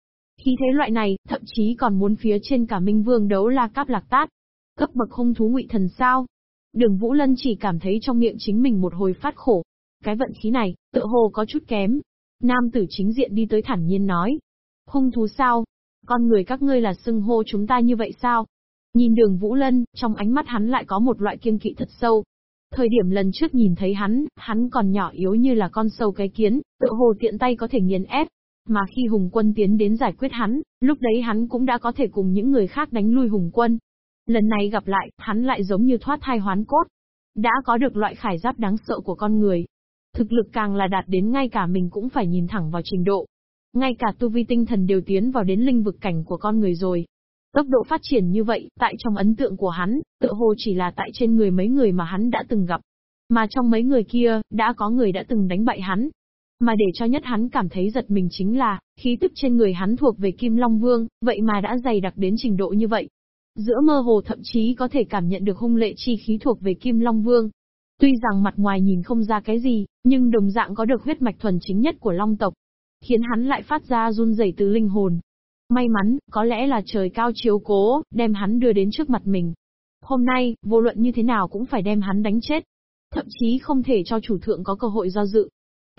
Khi thế loại này, thậm chí còn muốn phía trên cả Minh Vương đấu la cáp lạc tát. Cấp bậc hung thú ngụy thần sao? Đường Vũ Lân chỉ cảm thấy trong miệng chính mình một hồi phát khổ. Cái vận khí này, tựa hồ có chút kém. Nam tử chính diện đi tới thản nhiên nói. Hung thú sao? Con người các ngươi là xưng hô chúng ta như vậy sao? Nhìn đường Vũ Lân, trong ánh mắt hắn lại có một loại kiên kỵ thật sâu. Thời điểm lần trước nhìn thấy hắn, hắn còn nhỏ yếu như là con sâu cái kiến, tự hồ tiện tay có thể nghiền ép. Mà khi Hùng quân tiến đến giải quyết hắn, lúc đấy hắn cũng đã có thể cùng những người khác đánh lui Hùng quân. Lần này gặp lại, hắn lại giống như thoát thai hoán cốt. Đã có được loại khải giáp đáng sợ của con người. Thực lực càng là đạt đến ngay cả mình cũng phải nhìn thẳng vào trình độ. Ngay cả tu vi tinh thần đều tiến vào đến linh vực cảnh của con người rồi. Tốc độ phát triển như vậy, tại trong ấn tượng của hắn, tự hồ chỉ là tại trên người mấy người mà hắn đã từng gặp. Mà trong mấy người kia, đã có người đã từng đánh bại hắn. Mà để cho nhất hắn cảm thấy giật mình chính là, khí tức trên người hắn thuộc về Kim Long Vương, vậy mà đã dày đặc đến trình độ như vậy. Giữa mơ hồ thậm chí có thể cảm nhận được hung lệ chi khí thuộc về Kim Long Vương. Tuy rằng mặt ngoài nhìn không ra cái gì, nhưng đồng dạng có được huyết mạch thuần chính nhất của Long tộc. Khiến hắn lại phát ra run rẩy từ linh hồn, May mắn, có lẽ là trời cao chiếu cố, đem hắn đưa đến trước mặt mình. Hôm nay, vô luận như thế nào cũng phải đem hắn đánh chết. Thậm chí không thể cho chủ thượng có cơ hội do dự.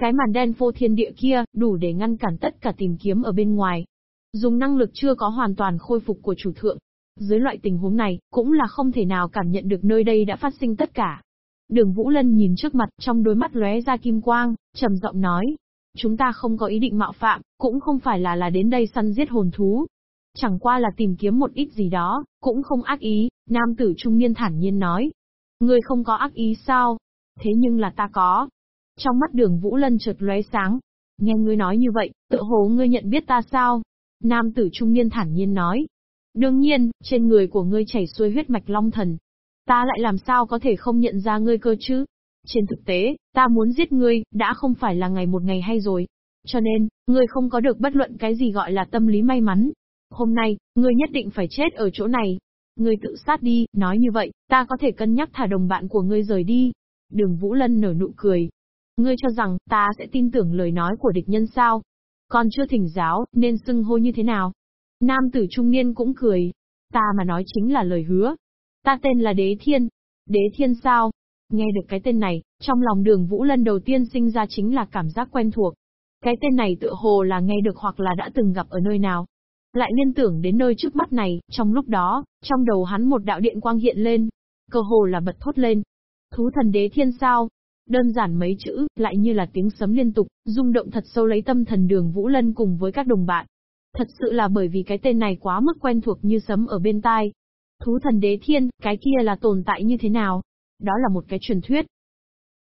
Cái màn đen phô thiên địa kia, đủ để ngăn cản tất cả tìm kiếm ở bên ngoài. Dùng năng lực chưa có hoàn toàn khôi phục của chủ thượng. Dưới loại tình huống này, cũng là không thể nào cảm nhận được nơi đây đã phát sinh tất cả. Đường Vũ Lân nhìn trước mặt, trong đôi mắt lóe ra kim quang, trầm giọng nói, Chúng ta không có ý định mạo phạm, cũng không phải là là đến đây săn giết hồn thú. Chẳng qua là tìm kiếm một ít gì đó, cũng không ác ý, nam tử trung niên thản nhiên nói. Ngươi không có ác ý sao? Thế nhưng là ta có. Trong mắt đường Vũ Lân chợt lóe sáng. Nghe ngươi nói như vậy, tự hồ ngươi nhận biết ta sao? Nam tử trung niên thản nhiên nói. Đương nhiên, trên người của ngươi chảy xuôi huyết mạch long thần. Ta lại làm sao có thể không nhận ra ngươi cơ chứ? Trên thực tế, ta muốn giết ngươi, đã không phải là ngày một ngày hay rồi. Cho nên, ngươi không có được bất luận cái gì gọi là tâm lý may mắn. Hôm nay, ngươi nhất định phải chết ở chỗ này. Ngươi tự sát đi, nói như vậy, ta có thể cân nhắc thả đồng bạn của ngươi rời đi. Đường Vũ Lân nở nụ cười. Ngươi cho rằng, ta sẽ tin tưởng lời nói của địch nhân sao? Còn chưa thỉnh giáo, nên xưng hô như thế nào? Nam tử trung niên cũng cười. Ta mà nói chính là lời hứa. Ta tên là Đế Thiên. Đế thiên sao? Nghe được cái tên này, trong lòng đường Vũ Lân đầu tiên sinh ra chính là cảm giác quen thuộc. Cái tên này tựa hồ là nghe được hoặc là đã từng gặp ở nơi nào. Lại liên tưởng đến nơi trước mắt này, trong lúc đó, trong đầu hắn một đạo điện quang hiện lên. Cơ hồ là bật thốt lên. Thú thần đế thiên sao? Đơn giản mấy chữ, lại như là tiếng sấm liên tục, rung động thật sâu lấy tâm thần đường Vũ Lân cùng với các đồng bạn. Thật sự là bởi vì cái tên này quá mức quen thuộc như sấm ở bên tai. Thú thần đế thiên, cái kia là tồn tại như thế nào? Đó là một cái truyền thuyết,